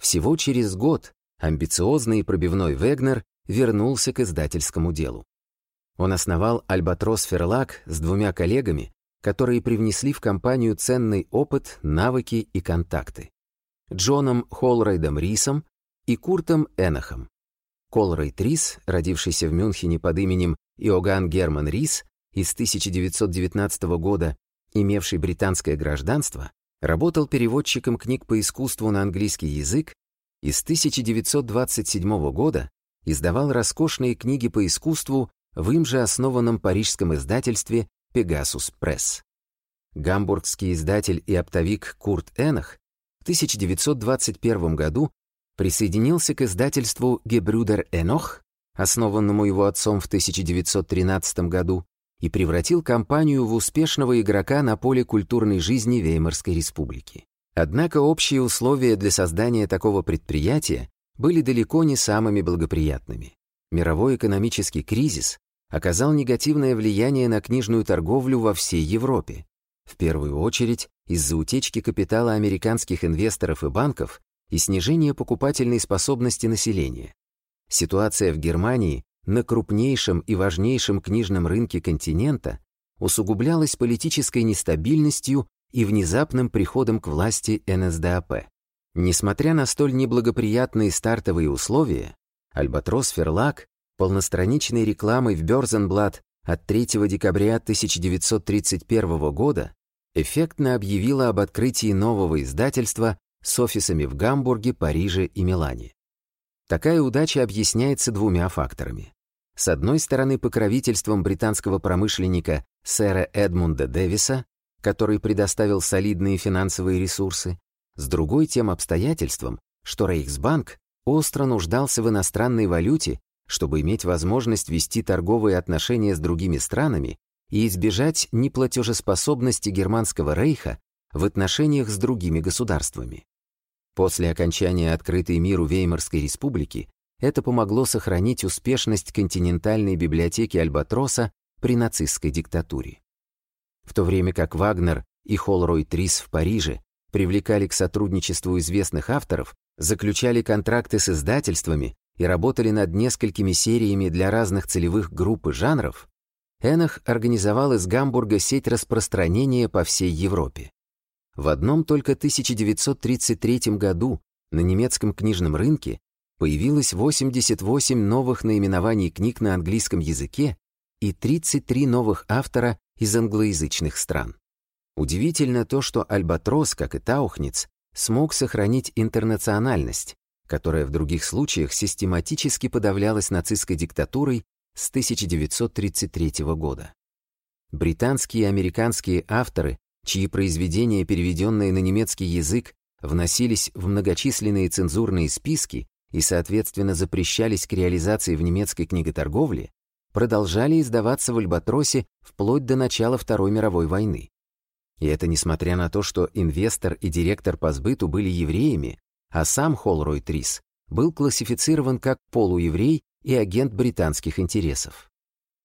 Всего через год амбициозный и пробивной Вегнер вернулся к издательскому делу. Он основал «Альбатрос Ферлак» с двумя коллегами, которые привнесли в компанию ценный опыт, навыки и контакты. Джоном Холрейдом Рисом и Куртом Энахом. Колрейд Рис, родившийся в Мюнхене под именем Иоганн Герман Рис, из 1919 года, имевший британское гражданство, работал переводчиком книг по искусству на английский язык и с 1927 года издавал роскошные книги по искусству в им же основанном парижском издательстве «Пегасус Пресс». Гамбургский издатель и оптовик Курт Энах в 1921 году присоединился к издательству «Гебрюдер Энох», основанному его отцом в 1913 году, и превратил компанию в успешного игрока на поле культурной жизни Веймарской республики. Однако общие условия для создания такого предприятия были далеко не самыми благоприятными. Мировой экономический кризис оказал негативное влияние на книжную торговлю во всей Европе. В первую очередь из-за утечки капитала американских инвесторов и банков и снижения покупательной способности населения. Ситуация в Германии на крупнейшем и важнейшем книжном рынке континента усугублялась политической нестабильностью и внезапным приходом к власти НСДАП. Несмотря на столь неблагоприятные стартовые условия, Альбатрос Ферлак полностраничной рекламой в Бёрзенблат от 3 декабря 1931 года эффектно объявила об открытии нового издательства с офисами в Гамбурге, Париже и Милане. Такая удача объясняется двумя факторами. С одной стороны, покровительством британского промышленника сэра Эдмунда Дэвиса, который предоставил солидные финансовые ресурсы, с другой тем обстоятельством, что Рейхсбанк остро нуждался в иностранной валюте чтобы иметь возможность вести торговые отношения с другими странами и избежать неплатежеспособности Германского рейха в отношениях с другими государствами. После окончания открытой миру Веймарской республики это помогло сохранить успешность континентальной библиотеки Альбатроса при нацистской диктатуре. В то время как Вагнер и Холрой Трис в Париже привлекали к сотрудничеству известных авторов, заключали контракты с издательствами, и работали над несколькими сериями для разных целевых групп и жанров, Энах организовал из Гамбурга сеть распространения по всей Европе. В одном только 1933 году на немецком книжном рынке появилось 88 новых наименований книг на английском языке и 33 новых автора из англоязычных стран. Удивительно то, что Альбатрос, как и Таухниц, смог сохранить интернациональность, которая в других случаях систематически подавлялась нацистской диктатурой с 1933 года. Британские и американские авторы, чьи произведения, переведенные на немецкий язык, вносились в многочисленные цензурные списки и, соответственно, запрещались к реализации в немецкой книготорговле, продолжали издаваться в Альбатросе вплоть до начала Второй мировой войны. И это несмотря на то, что инвестор и директор по сбыту были евреями, а сам Холрой Трис был классифицирован как полуеврей и агент британских интересов.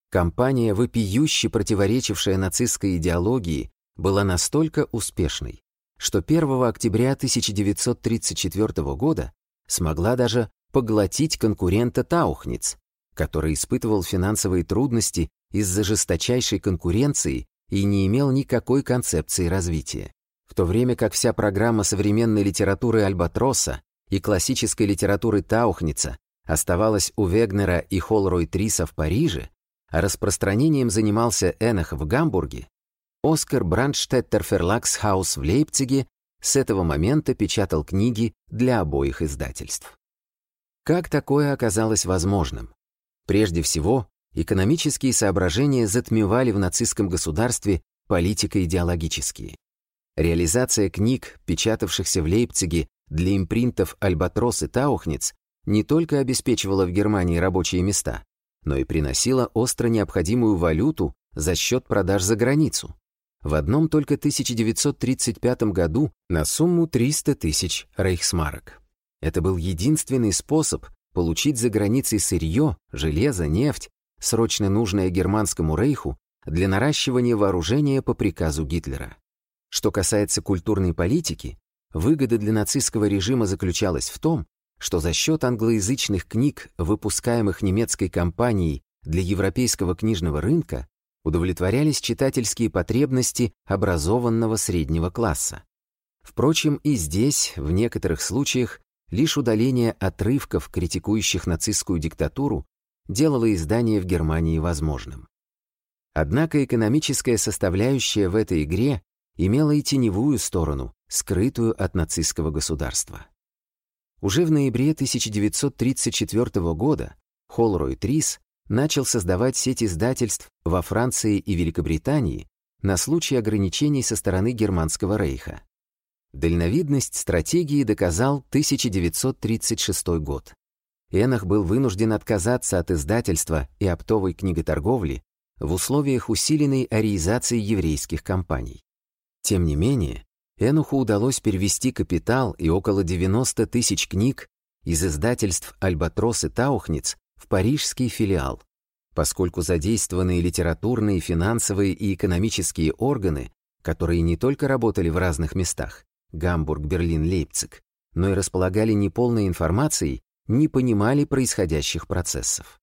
Компания, вопиюще противоречившая нацистской идеологии, была настолько успешной, что 1 октября 1934 года смогла даже поглотить конкурента Таухниц, который испытывал финансовые трудности из-за жесточайшей конкуренции и не имел никакой концепции развития в то время как вся программа современной литературы Альбатроса и классической литературы Таухница оставалась у Вегнера и Холрой Триса в Париже, а распространением занимался Энах в Гамбурге, Оскар Брандштеттер Ферлаксхаус в Лейпциге с этого момента печатал книги для обоих издательств. Как такое оказалось возможным? Прежде всего, экономические соображения затмевали в нацистском государстве политико-идеологические. Реализация книг, печатавшихся в Лейпциге для импринтов «Альбатрос» и «Таухниц», не только обеспечивала в Германии рабочие места, но и приносила остро необходимую валюту за счет продаж за границу. В одном только 1935 году на сумму 300 тысяч рейхсмарок. Это был единственный способ получить за границей сырье, железо, нефть, срочно нужное германскому рейху для наращивания вооружения по приказу Гитлера. Что касается культурной политики, выгода для нацистского режима заключалась в том, что за счет англоязычных книг, выпускаемых немецкой компанией для европейского книжного рынка, удовлетворялись читательские потребности образованного среднего класса. Впрочем, и здесь, в некоторых случаях, лишь удаление отрывков, критикующих нацистскую диктатуру, делало издание в Германии возможным. Однако экономическая составляющая в этой игре имела и теневую сторону, скрытую от нацистского государства. Уже в ноябре 1934 года Холрой Трис начал создавать сеть издательств во Франции и Великобритании на случай ограничений со стороны Германского рейха. Дальновидность стратегии доказал 1936 год. Энах был вынужден отказаться от издательства и оптовой книготорговли в условиях усиленной ариизации еврейских компаний. Тем не менее, Энуху удалось перевести капитал и около 90 тысяч книг из издательств «Альбатрос» и «Таухниц» в парижский филиал, поскольку задействованные литературные, финансовые и экономические органы, которые не только работали в разных местах, Гамбург, Берлин, Лейпциг, но и располагали неполной информацией, не понимали происходящих процессов.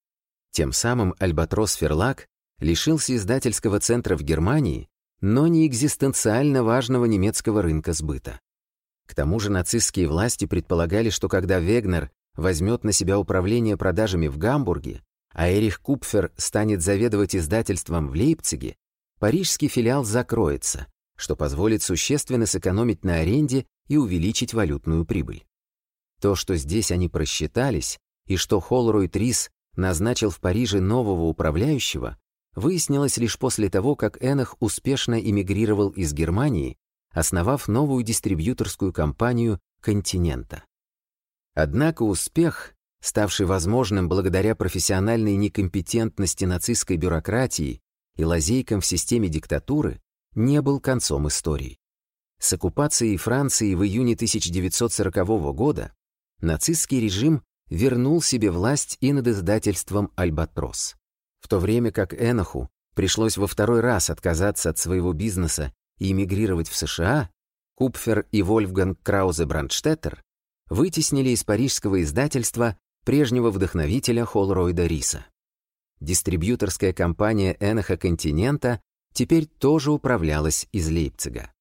Тем самым Альбатрос Ферлак лишился издательского центра в Германии, но не экзистенциально важного немецкого рынка сбыта. К тому же нацистские власти предполагали, что когда Вегнер возьмет на себя управление продажами в Гамбурге, а Эрих Купфер станет заведовать издательством в Лейпциге, парижский филиал закроется, что позволит существенно сэкономить на аренде и увеличить валютную прибыль. То, что здесь они просчитались, и что Холройд Рис назначил в Париже нового управляющего, выяснилось лишь после того, как Энах успешно эмигрировал из Германии, основав новую дистрибьюторскую компанию «Континента». Однако успех, ставший возможным благодаря профессиональной некомпетентности нацистской бюрократии и лазейкам в системе диктатуры, не был концом истории. С оккупацией Франции в июне 1940 года нацистский режим вернул себе власть и над издательством «Альбатрос». В то время как Эноху пришлось во второй раз отказаться от своего бизнеса и эмигрировать в США, Купфер и Вольфганг Краузе Брандштеттер вытеснили из парижского издательства прежнего вдохновителя Холройда Риса. Дистрибьюторская компания Эноха Континента теперь тоже управлялась из Лейпцига.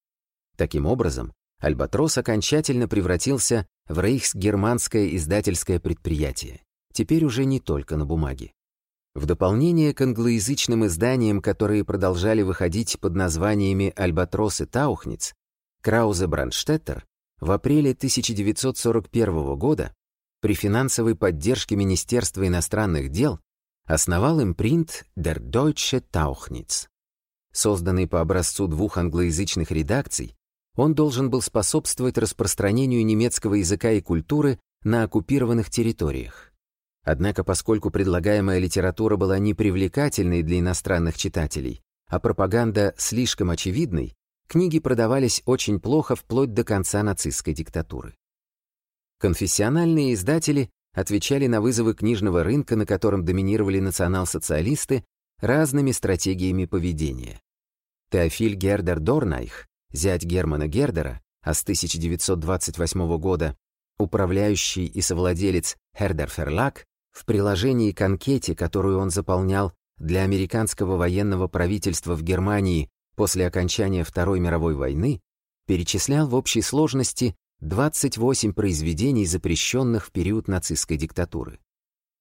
Таким образом, Альбатрос окончательно превратился в рейхсгерманское издательское предприятие, теперь уже не только на бумаге. В дополнение к англоязычным изданиям, которые продолжали выходить под названиями «Альбатрос» и «Таухниц», Краузе Бранштеттер в апреле 1941 года при финансовой поддержке Министерства иностранных дел основал импринт Der Deutsche Tauchnitz. Созданный по образцу двух англоязычных редакций, он должен был способствовать распространению немецкого языка и культуры на оккупированных территориях. Однако, поскольку предлагаемая литература была непривлекательной для иностранных читателей, а пропаганда слишком очевидной, книги продавались очень плохо вплоть до конца нацистской диктатуры. Конфессиональные издатели отвечали на вызовы книжного рынка, на котором доминировали национал-социалисты, разными стратегиями поведения. Теофиль Гердер Дорнайх, зять Германа Гердера, а с 1928 года управляющий и совладелец Хердер Ферлак, в приложении к анкете, которую он заполнял для американского военного правительства в Германии после окончания Второй мировой войны, перечислял в общей сложности 28 произведений, запрещенных в период нацистской диктатуры.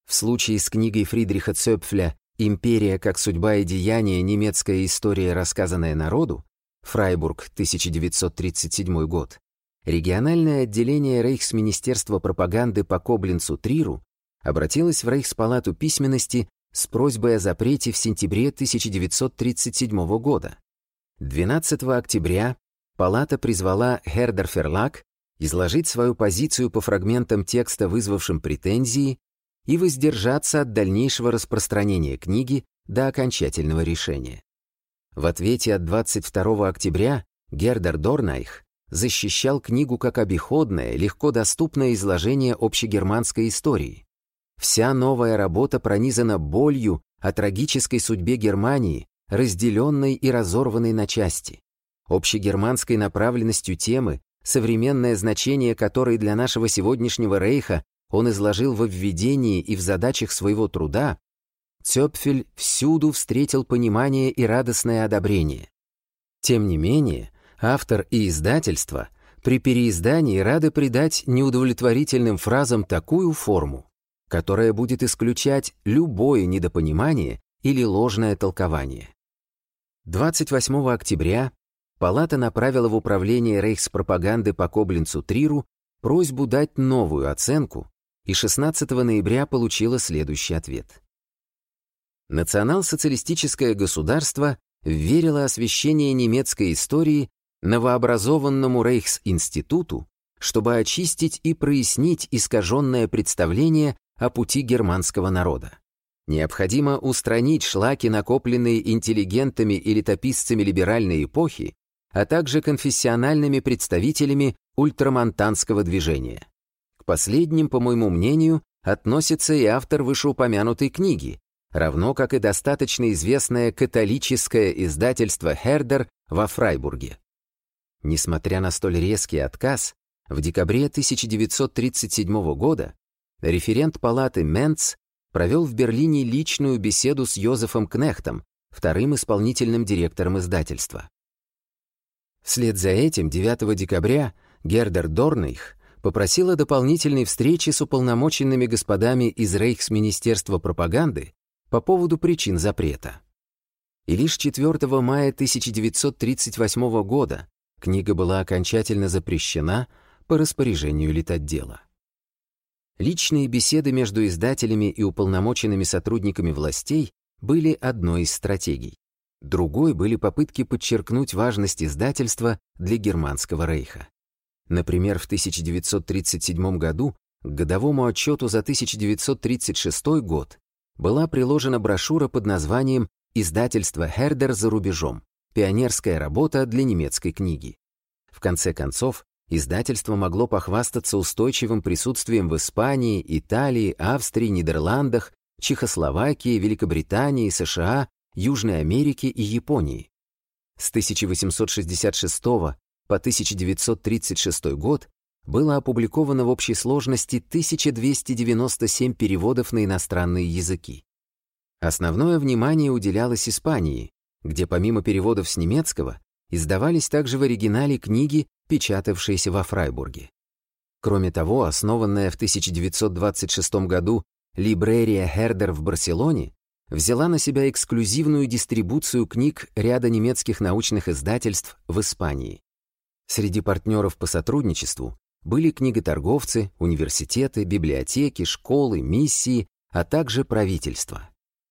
В случае с книгой Фридриха Цёпфля «Империя как судьба и деяние. Немецкая история, рассказанная народу» Фрайбург, 1937 год, региональное отделение Рейхсминистерства пропаганды по Коблинцу-Триру обратилось в Рейхспалату письменности с просьбой о запрете в сентябре 1937 года. 12 октября Палата призвала Хердер Ферлак изложить свою позицию по фрагментам текста, вызвавшим претензии, и воздержаться от дальнейшего распространения книги до окончательного решения. В ответе от 22 октября Гердер Дорнайх защищал книгу как обиходное, легко доступное изложение общегерманской истории. Вся новая работа пронизана болью о трагической судьбе Германии, разделенной и разорванной на части, общегерманской направленностью темы, современное значение которой для нашего сегодняшнего рейха он изложил во введении и в задачах своего труда, Цёпфель всюду встретил понимание и радостное одобрение. Тем не менее, автор и издательство при переиздании рады придать неудовлетворительным фразам такую форму, которая будет исключать любое недопонимание или ложное толкование. 28 октября Палата направила в управление рейхспропаганды по Коблинцу Триру просьбу дать новую оценку и 16 ноября получила следующий ответ. Национал-социалистическое государство верило освещение немецкой истории новообразованному Рейхс-институту, чтобы очистить и прояснить искаженное представление о пути германского народа. Необходимо устранить шлаки, накопленные интеллигентами и летописцами либеральной эпохи, а также конфессиональными представителями ультрамонтанского движения. К последним, по моему мнению, относится и автор вышеупомянутой книги, равно как и достаточно известное католическое издательство «Хердер» во Фрайбурге. Несмотря на столь резкий отказ, в декабре 1937 года референт палаты Менц провел в Берлине личную беседу с Йозефом Кнехтом, вторым исполнительным директором издательства. Вслед за этим 9 декабря Гердер Дорнейх попросила дополнительной встречи с уполномоченными господами из Рейхсминистерства пропаганды по поводу причин запрета. И лишь 4 мая 1938 года книга была окончательно запрещена по распоряжению литотдела. Личные беседы между издателями и уполномоченными сотрудниками властей были одной из стратегий. Другой были попытки подчеркнуть важность издательства для Германского рейха. Например, в 1937 году к годовому отчету за 1936 год была приложена брошюра под названием «Издательство Хердер за рубежом. Пионерская работа для немецкой книги». В конце концов, издательство могло похвастаться устойчивым присутствием в Испании, Италии, Австрии, Нидерландах, Чехословакии, Великобритании, США, Южной Америки и Японии. С 1866 по 1936 год было опубликовано в общей сложности 1297 переводов на иностранные языки. Основное внимание уделялось Испании, где помимо переводов с немецкого издавались также в оригинале книги, печатавшиеся во Фрайбурге. Кроме того, основанная в 1926 году Либрерия Хердер в Барселоне взяла на себя эксклюзивную дистрибуцию книг ряда немецких научных издательств в Испании. Среди партнеров по сотрудничеству были книготорговцы, университеты, библиотеки, школы, миссии, а также правительство.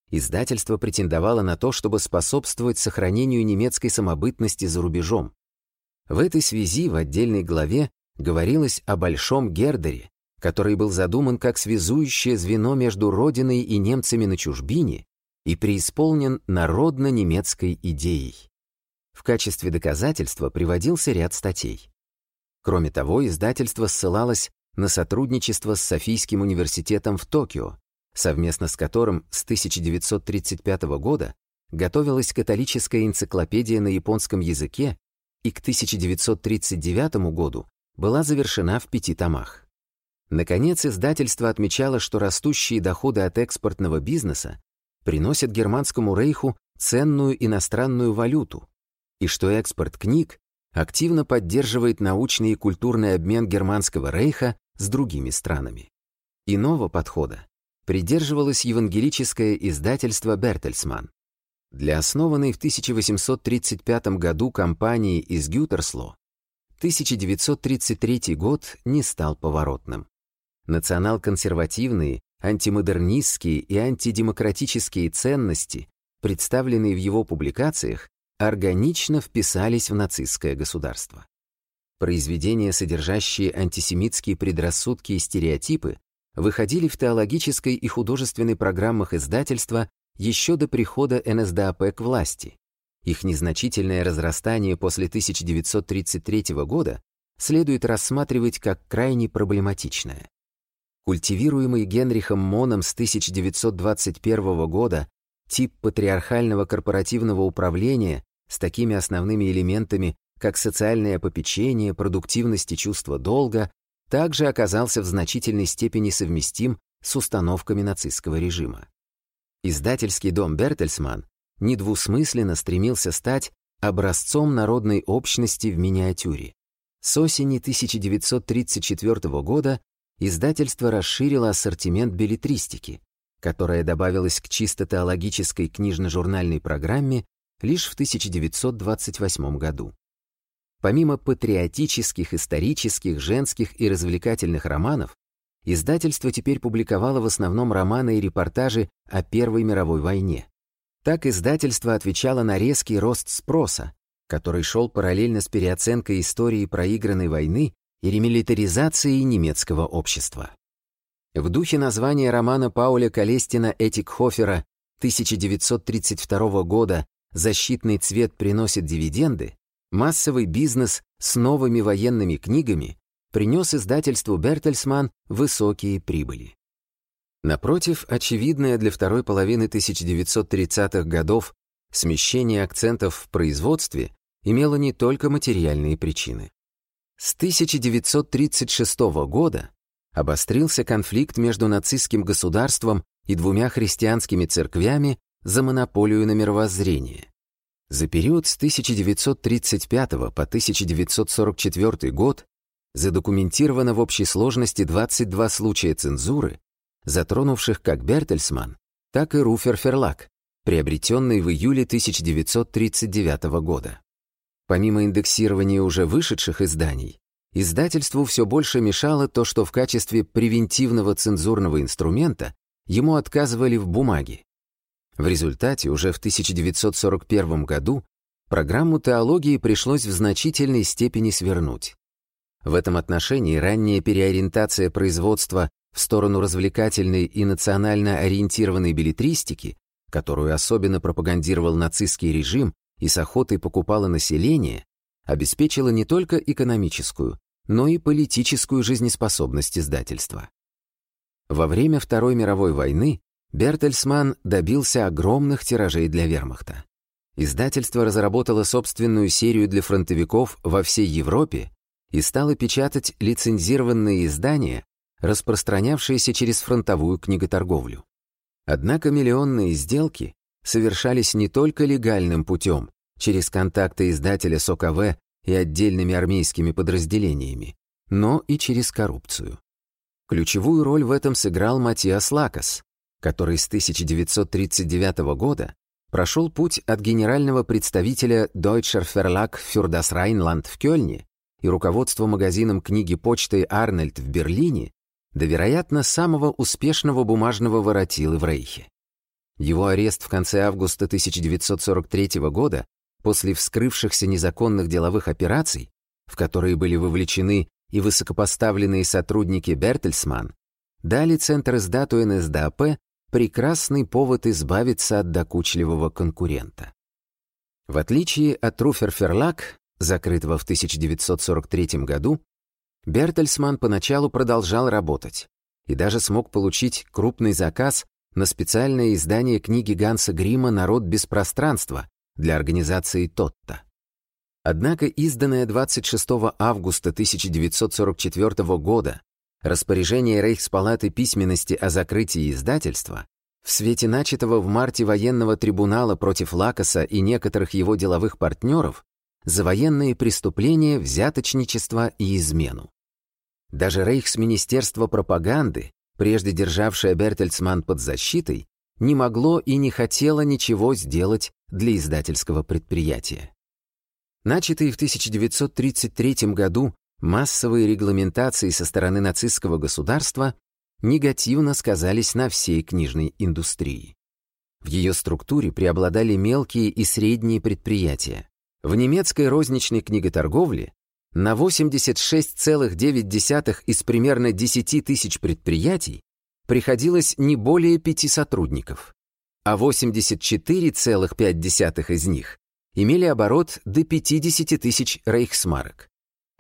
Издательство претендовало на то, чтобы способствовать сохранению немецкой самобытности за рубежом. В этой связи в отдельной главе говорилось о Большом Гердере, который был задуман как связующее звено между Родиной и немцами на чужбине и преисполнен народно-немецкой идеей. В качестве доказательства приводился ряд статей. Кроме того, издательство ссылалось на сотрудничество с Софийским университетом в Токио, совместно с которым с 1935 года готовилась католическая энциклопедия на японском языке и к 1939 году была завершена в пяти томах. Наконец, издательство отмечало, что растущие доходы от экспортного бизнеса приносят германскому рейху ценную иностранную валюту, и что экспорт книг активно поддерживает научный и культурный обмен Германского рейха с другими странами. Иного подхода придерживалось евангелическое издательство Бертельсман. Для основанной в 1835 году компании из Гютерсло 1933 год не стал поворотным. Национал-консервативные, антимодернистские и антидемократические ценности, представленные в его публикациях, органично вписались в нацистское государство. Произведения, содержащие антисемитские предрассудки и стереотипы, выходили в теологической и художественной программах издательства еще до прихода НСДАП к власти. Их незначительное разрастание после 1933 года следует рассматривать как крайне проблематичное. Культивируемый Генрихом Моном с 1921 года тип патриархального корпоративного управления с такими основными элементами, как социальное попечение, продуктивность и чувство долга, также оказался в значительной степени совместим с установками нацистского режима. Издательский дом Бертельсман недвусмысленно стремился стать образцом народной общности в миниатюре. С осени 1934 года издательство расширило ассортимент билетристики, которая добавилась к чисто теологической книжно-журнальной программе лишь в 1928 году. Помимо патриотических, исторических, женских и развлекательных романов, издательство теперь публиковало в основном романы и репортажи о Первой мировой войне. Так издательство отвечало на резкий рост спроса, который шел параллельно с переоценкой истории проигранной войны и ремилитаризацией немецкого общества. В духе названия романа Пауля Калестина Этикхофера 1932 года «Защитный цвет приносит дивиденды» массовый бизнес с новыми военными книгами принес издательству Бертельсман высокие прибыли. Напротив, очевидное для второй половины 1930-х годов смещение акцентов в производстве имело не только материальные причины. С 1936 года обострился конфликт между нацистским государством и двумя христианскими церквями за монополию на мировоззрение. За период с 1935 по 1944 год задокументировано в общей сложности 22 случая цензуры, затронувших как Бертельсман, так и Руфер Ферлак, приобретенный в июле 1939 года. Помимо индексирования уже вышедших изданий, издательству все больше мешало то, что в качестве превентивного цензурного инструмента ему отказывали в бумаге. В результате уже в 1941 году программу теологии пришлось в значительной степени свернуть. В этом отношении ранняя переориентация производства в сторону развлекательной и национально ориентированной билетристики, которую особенно пропагандировал нацистский режим и с охотой покупало население, обеспечила не только экономическую, но и политическую жизнеспособность издательства. Во время Второй мировой войны Бертельсман добился огромных тиражей для вермахта. Издательство разработало собственную серию для фронтовиков во всей Европе и стало печатать лицензированные издания, распространявшиеся через фронтовую книготорговлю. Однако миллионные сделки совершались не только легальным путем, через контакты издателя с ОКВ и отдельными армейскими подразделениями, но и через коррупцию. Ключевую роль в этом сыграл Матиас Лакас, который с 1939 года прошел путь от генерального представителя Deutscher Verlag für das Rheinland в Кёльне и руководства магазином книги почты Арнольд в Берлине до, вероятно, самого успешного бумажного воротилы в Рейхе. Его арест в конце августа 1943 года после вскрывшихся незаконных деловых операций, в которые были вовлечены и высокопоставленные сотрудники Бертельсман, дали Центр издату НСДАП прекрасный повод избавиться от докучливого конкурента. В отличие от Руферферлак, закрытого в 1943 году, Бертельсман поначалу продолжал работать и даже смог получить крупный заказ на специальное издание книги Ганса Грима «Народ без пространства» для организации Тотта. Однако изданное 26 августа 1944 года распоряжение Рейхспалаты письменности о закрытии издательства в свете начатого в марте военного трибунала против Лакоса и некоторых его деловых партнеров за военные преступления, взяточничество и измену. Даже Рейхсминистерство пропаганды, прежде державшее Бертельсман под защитой, не могло и не хотело ничего сделать для издательского предприятия. Начатые в 1933 году массовые регламентации со стороны нацистского государства негативно сказались на всей книжной индустрии. В ее структуре преобладали мелкие и средние предприятия. В немецкой розничной книготорговле на 86,9 из примерно 10 тысяч предприятий приходилось не более пяти сотрудников, а 84,5 из них имели оборот до 50 тысяч рейхсмарок,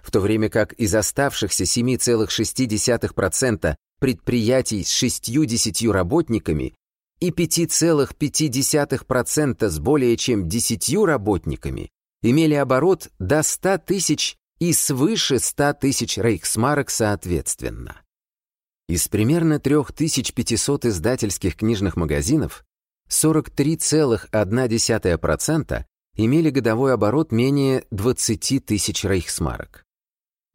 в то время как из оставшихся 7,6% предприятий с 60 работниками и 5,5% с более чем 10 работниками имели оборот до 100 тысяч и свыше 100 тысяч рейхсмарок соответственно. Из примерно 3500 издательских книжных магазинов 43,1% имели годовой оборот менее 20 тысяч рейхсмарок.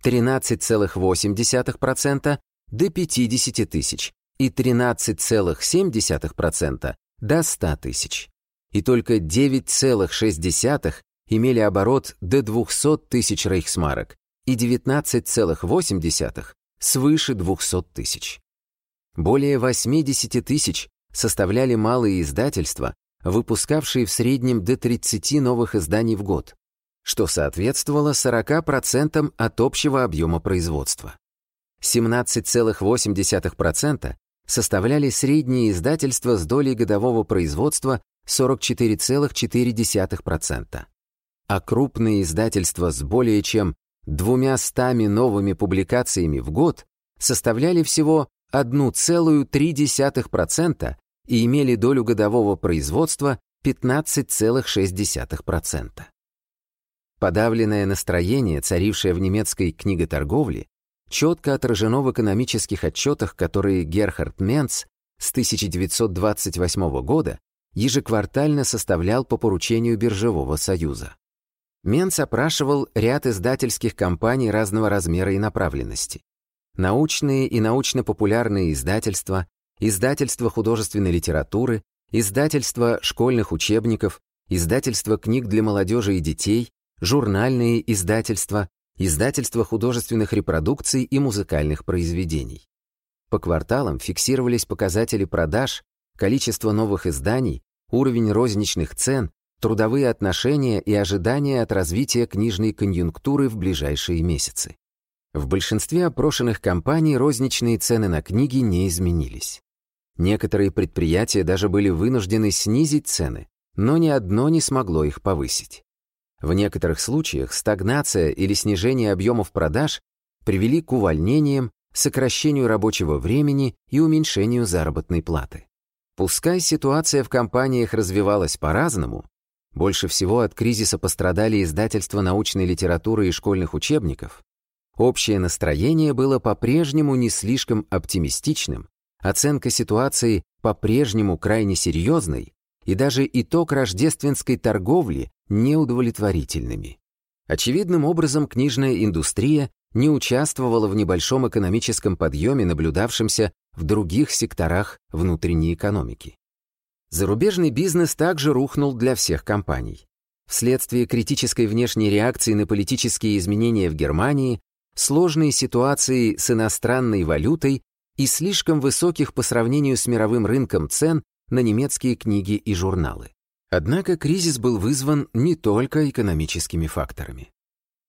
13,8% до 50 тысяч и 13,7% до 100 тысяч. И только 9,6% имели оборот до 200 тысяч рейхсмарок и 19,8% свыше 200 тысяч. Более 80 тысяч составляли малые издательства, выпускавшие в среднем до 30 новых изданий в год, что соответствовало 40% от общего объема производства. 17,8% составляли средние издательства с долей годового производства 44,4%, а крупные издательства с более чем двумя стами новыми публикациями в год составляли всего 1,3% и имели долю годового производства 15,6%. Подавленное настроение, царившее в немецкой книготорговле, четко отражено в экономических отчетах, которые Герхард Менц с 1928 года ежеквартально составлял по поручению Биржевого союза. Менц опрашивал ряд издательских компаний разного размера и направленности. Научные и научно-популярные издательства, издательства художественной литературы, издательства школьных учебников, издательства книг для молодежи и детей, журнальные издательства, издательства художественных репродукций и музыкальных произведений. По кварталам фиксировались показатели продаж, количество новых изданий, уровень розничных цен, трудовые отношения и ожидания от развития книжной конъюнктуры в ближайшие месяцы. В большинстве опрошенных компаний розничные цены на книги не изменились. Некоторые предприятия даже были вынуждены снизить цены, но ни одно не смогло их повысить. В некоторых случаях стагнация или снижение объемов продаж привели к увольнениям, сокращению рабочего времени и уменьшению заработной платы. Пускай ситуация в компаниях развивалась по-разному, больше всего от кризиса пострадали издательства научной литературы и школьных учебников, общее настроение было по-прежнему не слишком оптимистичным, Оценка ситуации по-прежнему крайне серьезной, и даже итог рождественской торговли неудовлетворительными. Очевидным образом книжная индустрия не участвовала в небольшом экономическом подъеме, наблюдавшемся в других секторах внутренней экономики. Зарубежный бизнес также рухнул для всех компаний. Вследствие критической внешней реакции на политические изменения в Германии, сложной ситуации с иностранной валютой и слишком высоких по сравнению с мировым рынком цен на немецкие книги и журналы. Однако кризис был вызван не только экономическими факторами.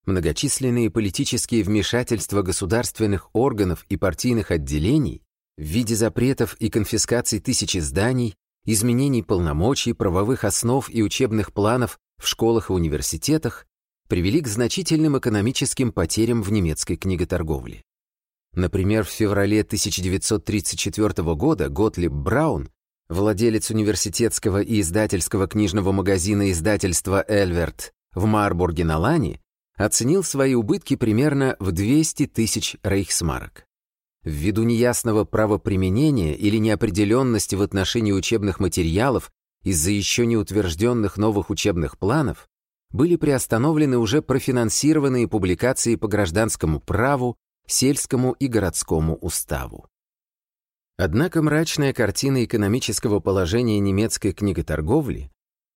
Многочисленные политические вмешательства государственных органов и партийных отделений в виде запретов и конфискаций тысяч изданий, изменений полномочий, правовых основ и учебных планов в школах и университетах привели к значительным экономическим потерям в немецкой книготорговле. Например, в феврале 1934 года Готлиб Браун, владелец университетского и издательского книжного магазина издательства «Эльверт» в Марбурге на Лане, оценил свои убытки примерно в 200 тысяч рейхсмарок. Ввиду неясного правоприменения или неопределенности в отношении учебных материалов из-за еще не утвержденных новых учебных планов, были приостановлены уже профинансированные публикации по гражданскому праву, сельскому и городскому уставу. Однако мрачная картина экономического положения немецкой книготорговли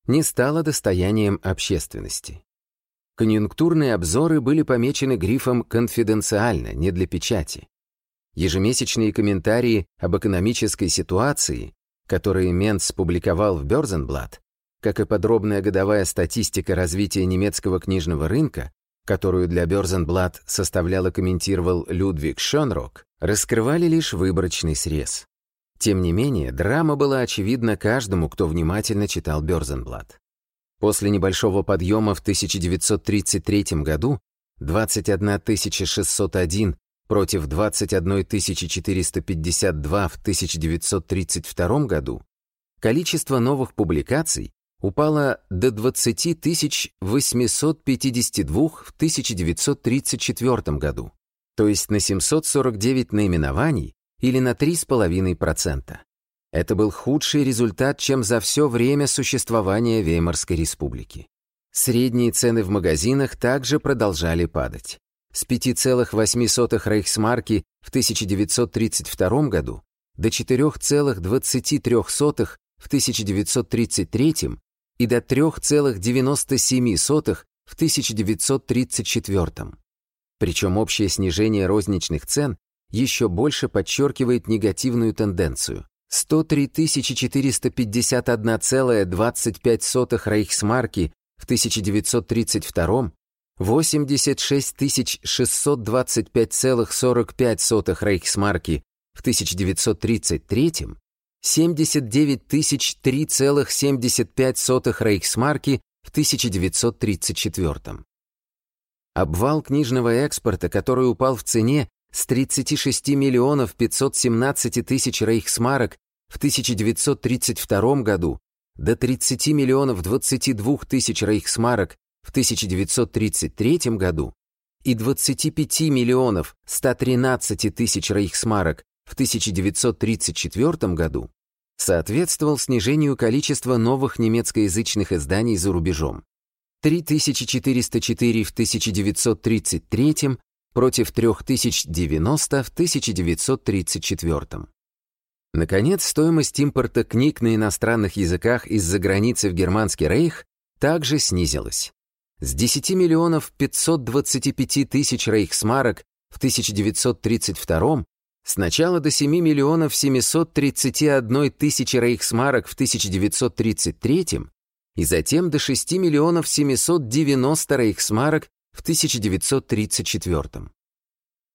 не стала достоянием общественности. Конъюнктурные обзоры были помечены грифом «конфиденциально», не для печати. Ежемесячные комментарии об экономической ситуации, которые Менц публиковал в Бёрзенблат, как и подробная годовая статистика развития немецкого книжного рынка, которую для Бёрзенблат составлял и комментировал Людвиг Шонрок, раскрывали лишь выборочный срез. Тем не менее, драма была очевидна каждому, кто внимательно читал Бёрзенблат. После небольшого подъема в 1933 году 21 601 против 21 452 в 1932 году количество новых публикаций упала до 20 852 в 1934 году, то есть на 749 наименований или на 3,5%. Это был худший результат, чем за все время существования Веймарской республики. Средние цены в магазинах также продолжали падать. С 5,8 рейхсмарки в 1932 году до 4,23 в 1933 и до 3,97 в 1934. Причем общее снижение розничных цен еще больше подчеркивает негативную тенденцию. 103 451,25 рейхсмарки в 1932, 86 625,45 рейхсмарки в 1933, 79 003,75 рейхсмарки в 1934. Обвал книжного экспорта, который упал в цене с 36 миллионов 517 тысяч рейхсмарок в 1932 году до 30 миллионов 22 тысяч рейхсмарок в 1933 году и 25 миллионов 113 тысяч рейхсмарок в 1934 году соответствовал снижению количества новых немецкоязычных изданий за рубежом. 3404 в 1933 против 3090 в 1934. Наконец, стоимость импорта книг на иностранных языках из-за границы в Германский рейх также снизилась. С 10 миллионов 525 тысяч рейхсмарок в 1932 сначала до 7 миллионов 731 тысячи рейхсмарок в 1933 и затем до 6 миллионов 790 рейхсмарок в 1934.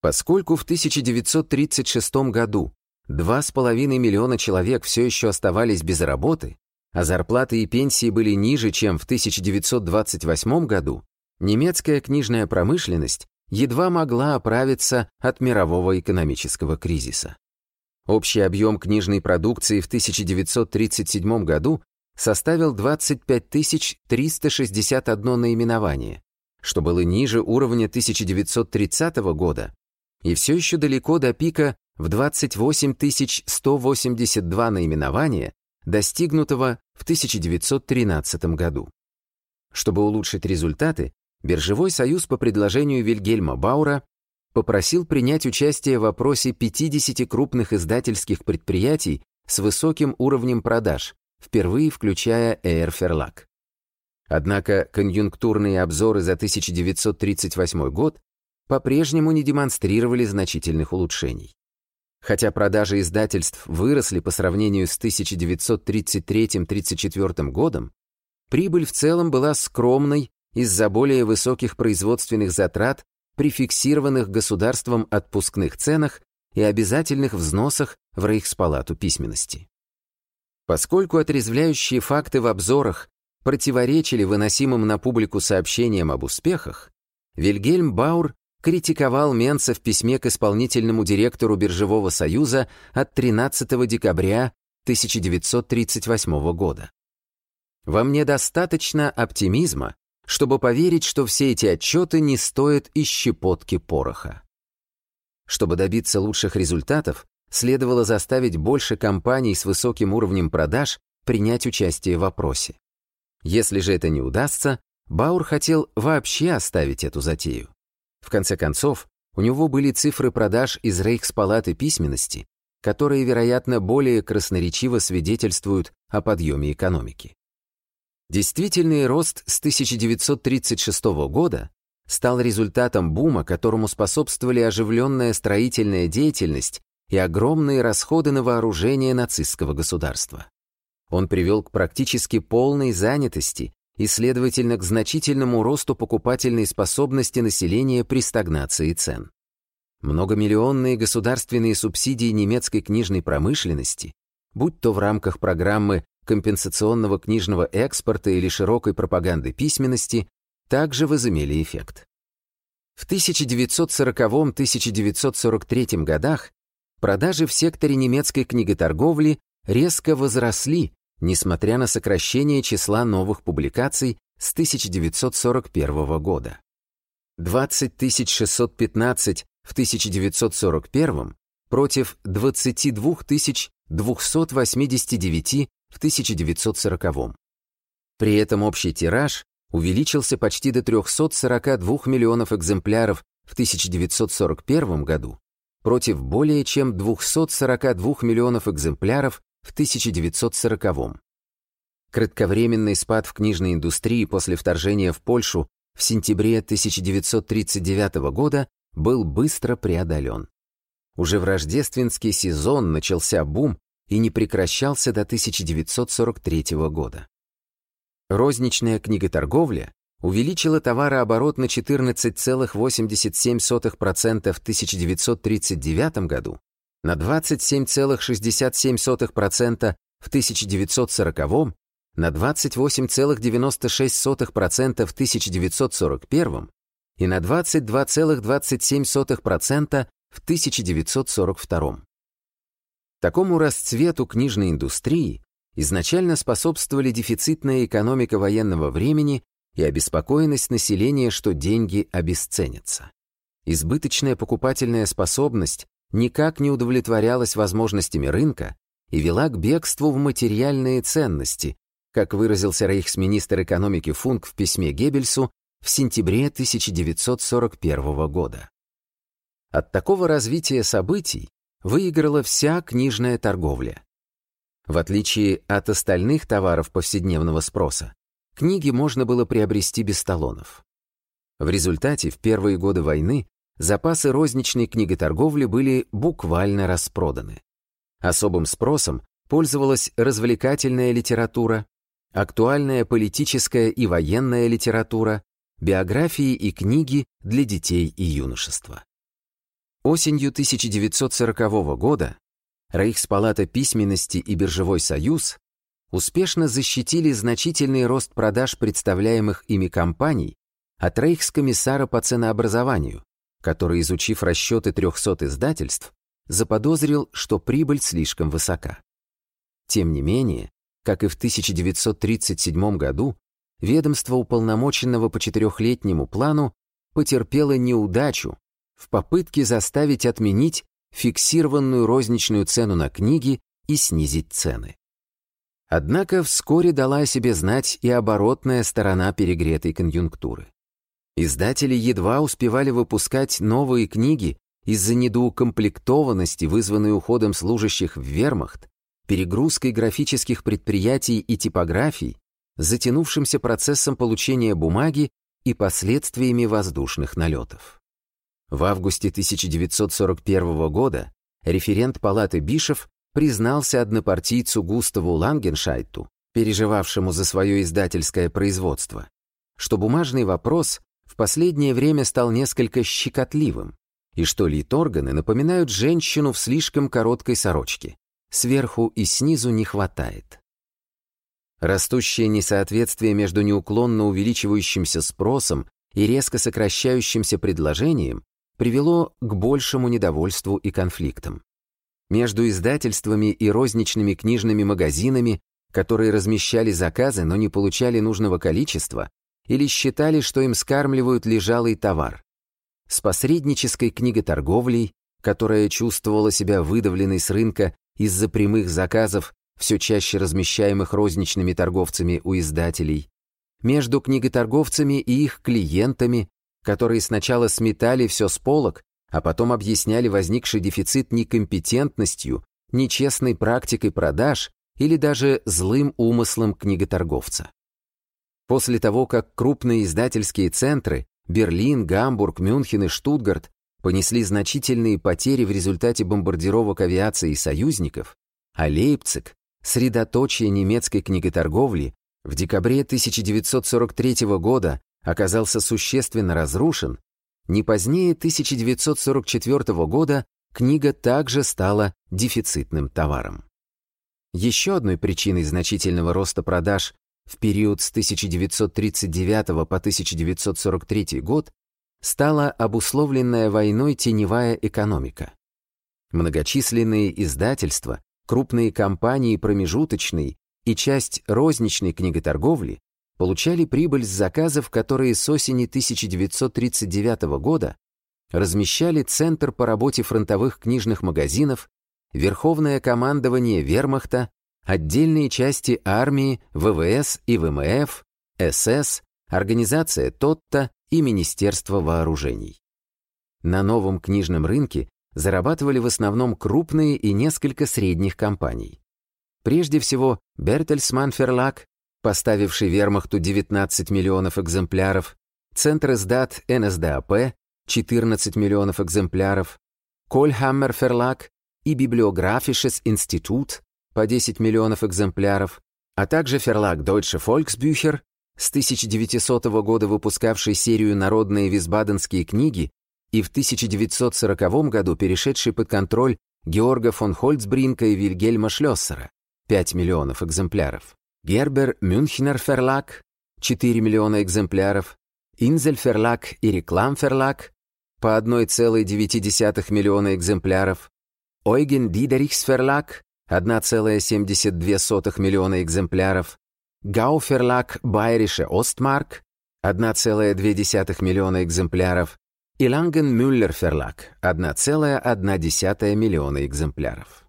Поскольку в 1936 году 2,5 миллиона человек все еще оставались без работы, а зарплаты и пенсии были ниже, чем в 1928 году, немецкая книжная промышленность едва могла оправиться от мирового экономического кризиса. Общий объем книжной продукции в 1937 году составил 25 361 наименование, что было ниже уровня 1930 года и все еще далеко до пика в 28 182 наименования, достигнутого в 1913 году. Чтобы улучшить результаты, Биржевой союз по предложению Вильгельма Баура попросил принять участие в опросе 50 крупных издательских предприятий с высоким уровнем продаж, впервые включая Air Verlag. Однако конъюнктурные обзоры за 1938 год по-прежнему не демонстрировали значительных улучшений. Хотя продажи издательств выросли по сравнению с 1933-34 годом, прибыль в целом была скромной из-за более высоких производственных затрат при фиксированных государством отпускных ценах и обязательных взносах в Рейхспалату письменности. Поскольку отрезвляющие факты в обзорах противоречили выносимым на публику сообщениям об успехах, Вильгельм Баур критиковал Менца в письме к исполнительному директору Биржевого союза от 13 декабря 1938 года. «Во мне достаточно оптимизма, чтобы поверить, что все эти отчеты не стоят и щепотки пороха». Чтобы добиться лучших результатов, следовало заставить больше компаний с высоким уровнем продаж принять участие в опросе. Если же это не удастся, Баур хотел вообще оставить эту затею. В конце концов, у него были цифры продаж из Рейхспалаты письменности, которые, вероятно, более красноречиво свидетельствуют о подъеме экономики. Действительный рост с 1936 года стал результатом бума, которому способствовали оживленная строительная деятельность и огромные расходы на вооружение нацистского государства. Он привел к практически полной занятости и, следовательно, к значительному росту покупательной способности населения при стагнации цен. Многомиллионные государственные субсидии немецкой книжной промышленности, будь то в рамках программы компенсационного книжного экспорта или широкой пропаганды письменности, также возымели эффект. В 1940-1943 годах продажи в секторе немецкой книготорговли резко возросли несмотря на сокращение числа новых публикаций с 1941 года. 20 615 в 1941 против 22 289 в 1940. При этом общий тираж увеличился почти до 342 миллионов экземпляров в 1941 году против более чем 242 миллионов экземпляров в 1940. Кратковременный спад в книжной индустрии после вторжения в Польшу в сентябре 1939 года был быстро преодолен. Уже в рождественский сезон начался бум и не прекращался до 1943 года. Розничная книготорговля увеличила товарооборот на 14,87% в 1939 году, на 27,67% в 1940, на 28,96% в 1941 и на 22,27% в 1942. Такому расцвету книжной индустрии изначально способствовали дефицитная экономика военного времени и обеспокоенность населения, что деньги обесценятся. Избыточная покупательная способность никак не удовлетворялась возможностями рынка и вела к бегству в материальные ценности, как выразился рейхсминистр экономики Функ в письме Геббельсу в сентябре 1941 года. От такого развития событий выиграла вся книжная торговля. В отличие от остальных товаров повседневного спроса, книги можно было приобрести без талонов. В результате в первые годы войны запасы розничной книготорговли были буквально распроданы. Особым спросом пользовалась развлекательная литература, актуальная политическая и военная литература, биографии и книги для детей и юношества. Осенью 1940 года Рейхспалата письменности и Биржевой союз успешно защитили значительный рост продаж представляемых ими компаний от рейхскомиссара по ценообразованию, который, изучив расчеты 300 издательств, заподозрил, что прибыль слишком высока. Тем не менее, как и в 1937 году, ведомство уполномоченного по четырехлетнему плану потерпело неудачу в попытке заставить отменить фиксированную розничную цену на книги и снизить цены. Однако вскоре дала о себе знать и оборотная сторона перегретой конъюнктуры. Издатели едва успевали выпускать новые книги из-за недоукомплектованности, вызванной уходом служащих в вермахт, перегрузкой графических предприятий и типографий, затянувшимся процессом получения бумаги и последствиями воздушных налетов. В августе 1941 года референт палаты Бишев признался однопартийцу Густаву Лангеншайту, переживавшему за свое издательское производство, что бумажный вопрос в последнее время стал несколько щекотливым, и что литорганы напоминают женщину в слишком короткой сорочке. Сверху и снизу не хватает. Растущее несоответствие между неуклонно увеличивающимся спросом и резко сокращающимся предложением привело к большему недовольству и конфликтам. Между издательствами и розничными книжными магазинами, которые размещали заказы, но не получали нужного количества, или считали, что им скармливают лежалый товар. С посреднической книготорговлей, которая чувствовала себя выдавленной с рынка из-за прямых заказов, все чаще размещаемых розничными торговцами у издателей, между книготорговцами и их клиентами, которые сначала сметали все с полок, а потом объясняли возникший дефицит некомпетентностью, нечестной практикой продаж или даже злым умыслом книготорговца. После того, как крупные издательские центры Берлин, Гамбург, Мюнхен и Штутгарт понесли значительные потери в результате бомбардировок авиации союзников, а Лейпциг, средоточие немецкой книготорговли, в декабре 1943 года оказался существенно разрушен, не позднее 1944 года книга также стала дефицитным товаром. Еще одной причиной значительного роста продаж в период с 1939 по 1943 год стала обусловленная войной теневая экономика. Многочисленные издательства, крупные компании промежуточной и часть розничной книготорговли получали прибыль с заказов, которые с осени 1939 года размещали Центр по работе фронтовых книжных магазинов, Верховное командование Вермахта, отдельные части армии, ВВС и ВМФ, СС, организация ТОТТа и Министерство вооружений. На новом книжном рынке зарабатывали в основном крупные и несколько средних компаний. Прежде всего, Бертельсман Ферлаг, поставивший вермахту 19 миллионов экземпляров, Центр издат НСДАП, 14 миллионов экземпляров, Кольхаммер Ферлаг и Библиографisches Институт по 10 миллионов экземпляров, а также Ферлаг Deutsche Volksbücher, с 1900 года выпускавший серию «Народные висбаденские книги» и в 1940 году перешедший под контроль Георга фон Хольцбринка и Вильгельма Шлёссера, 5 миллионов экземпляров, Гербер Мюнхенер Ферлаг, 4 миллиона экземпляров, Инзель Ферлаг и Реклам Ферлаг, по 1,9 миллиона экземпляров, Ойген Дидерихс Ферлаг, 1,72 миллиона экземпляров, Гауферлаг Байеrische Остмарк, 1,2 миллиона экземпляров, и Ланген Мюллер Ферлаг, 1,1 миллиона экземпляров.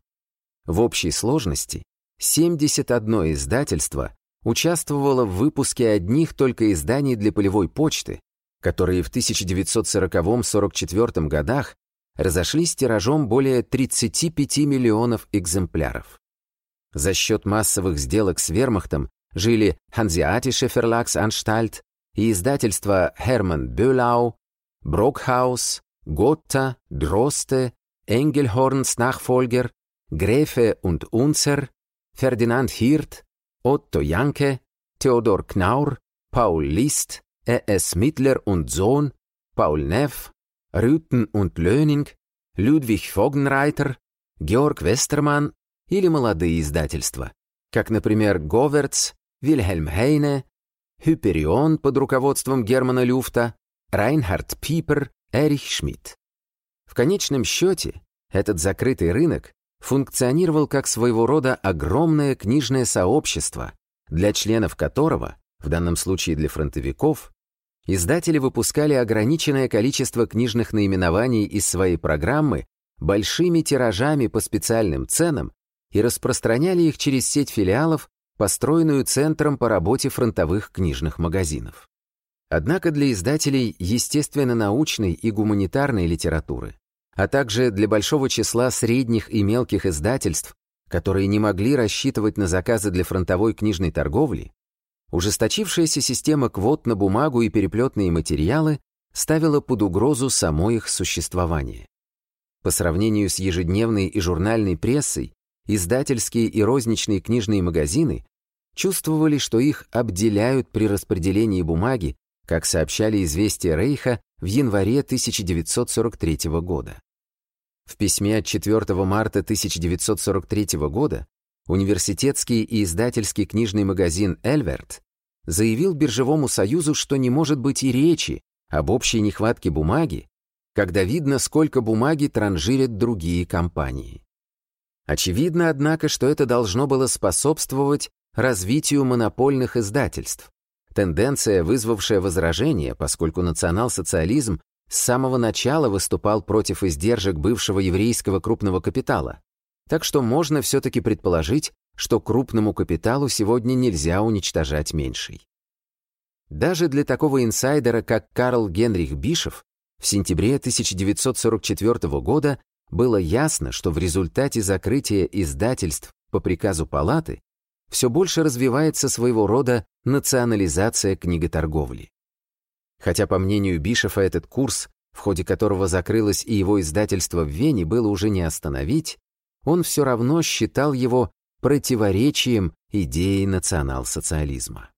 В общей сложности 71 издательство участвовало в выпуске одних только изданий для полевой почты, которые в 1940-44 годах разошлись тиражом более 35 миллионов экземпляров. За счет массовых сделок с вермахтом жили Hanseatische Verlagsanstalt и издательства Hermann Böhlau, Brockhaus, Gotha, Droste, Engelhorns Nachfolger, Gräfe und Unzer, Ferdinand Hirt, Otto Janke, Theodor Knaur, Paul List, E.S. Mittler und Sohn, Paul Neff, Rüten und Löning, Людвиг Фогнрайтер, Георг Вестерман или молодые издательства, как, например, Говертс, Вильхельм Хейне, Hyperion под руководством Германа Люфта, Райнхард Пипер, Эрих Шмидт. В конечном счете, этот закрытый рынок функционировал как своего рода огромное книжное сообщество, для членов которого, в данном случае для фронтовиков, издатели выпускали ограниченное количество книжных наименований из своей программы большими тиражами по специальным ценам и распространяли их через сеть филиалов построенную Центром по работе фронтовых книжных магазинов. Однако для издателей естественно-научной и гуманитарной литературы, а также для большого числа средних и мелких издательств, которые не могли рассчитывать на заказы для фронтовой книжной торговли, ужесточившаяся система квот на бумагу и переплетные материалы ставила под угрозу само их существование. По сравнению с ежедневной и журнальной прессой, издательские и розничные книжные магазины чувствовали, что их обделяют при распределении бумаги, как сообщали известия Рейха в январе 1943 года. В письме от 4 марта 1943 года университетский и издательский книжный магазин «Эльверт» заявил Биржевому союзу, что не может быть и речи об общей нехватке бумаги, когда видно, сколько бумаги транжирят другие компании. Очевидно, однако, что это должно было способствовать развитию монопольных издательств. Тенденция, вызвавшая возражение, поскольку национал-социализм с самого начала выступал против издержек бывшего еврейского крупного капитала. Так что можно все-таки предположить, что крупному капиталу сегодня нельзя уничтожать меньший. Даже для такого инсайдера, как Карл Генрих Бишев, в сентябре 1944 года было ясно, что в результате закрытия издательств по приказу Палаты все больше развивается своего рода национализация книготорговли. Хотя, по мнению Бишефа, этот курс, в ходе которого закрылось и его издательство в Вене, было уже не остановить, он все равно считал его противоречием идеи национал-социализма.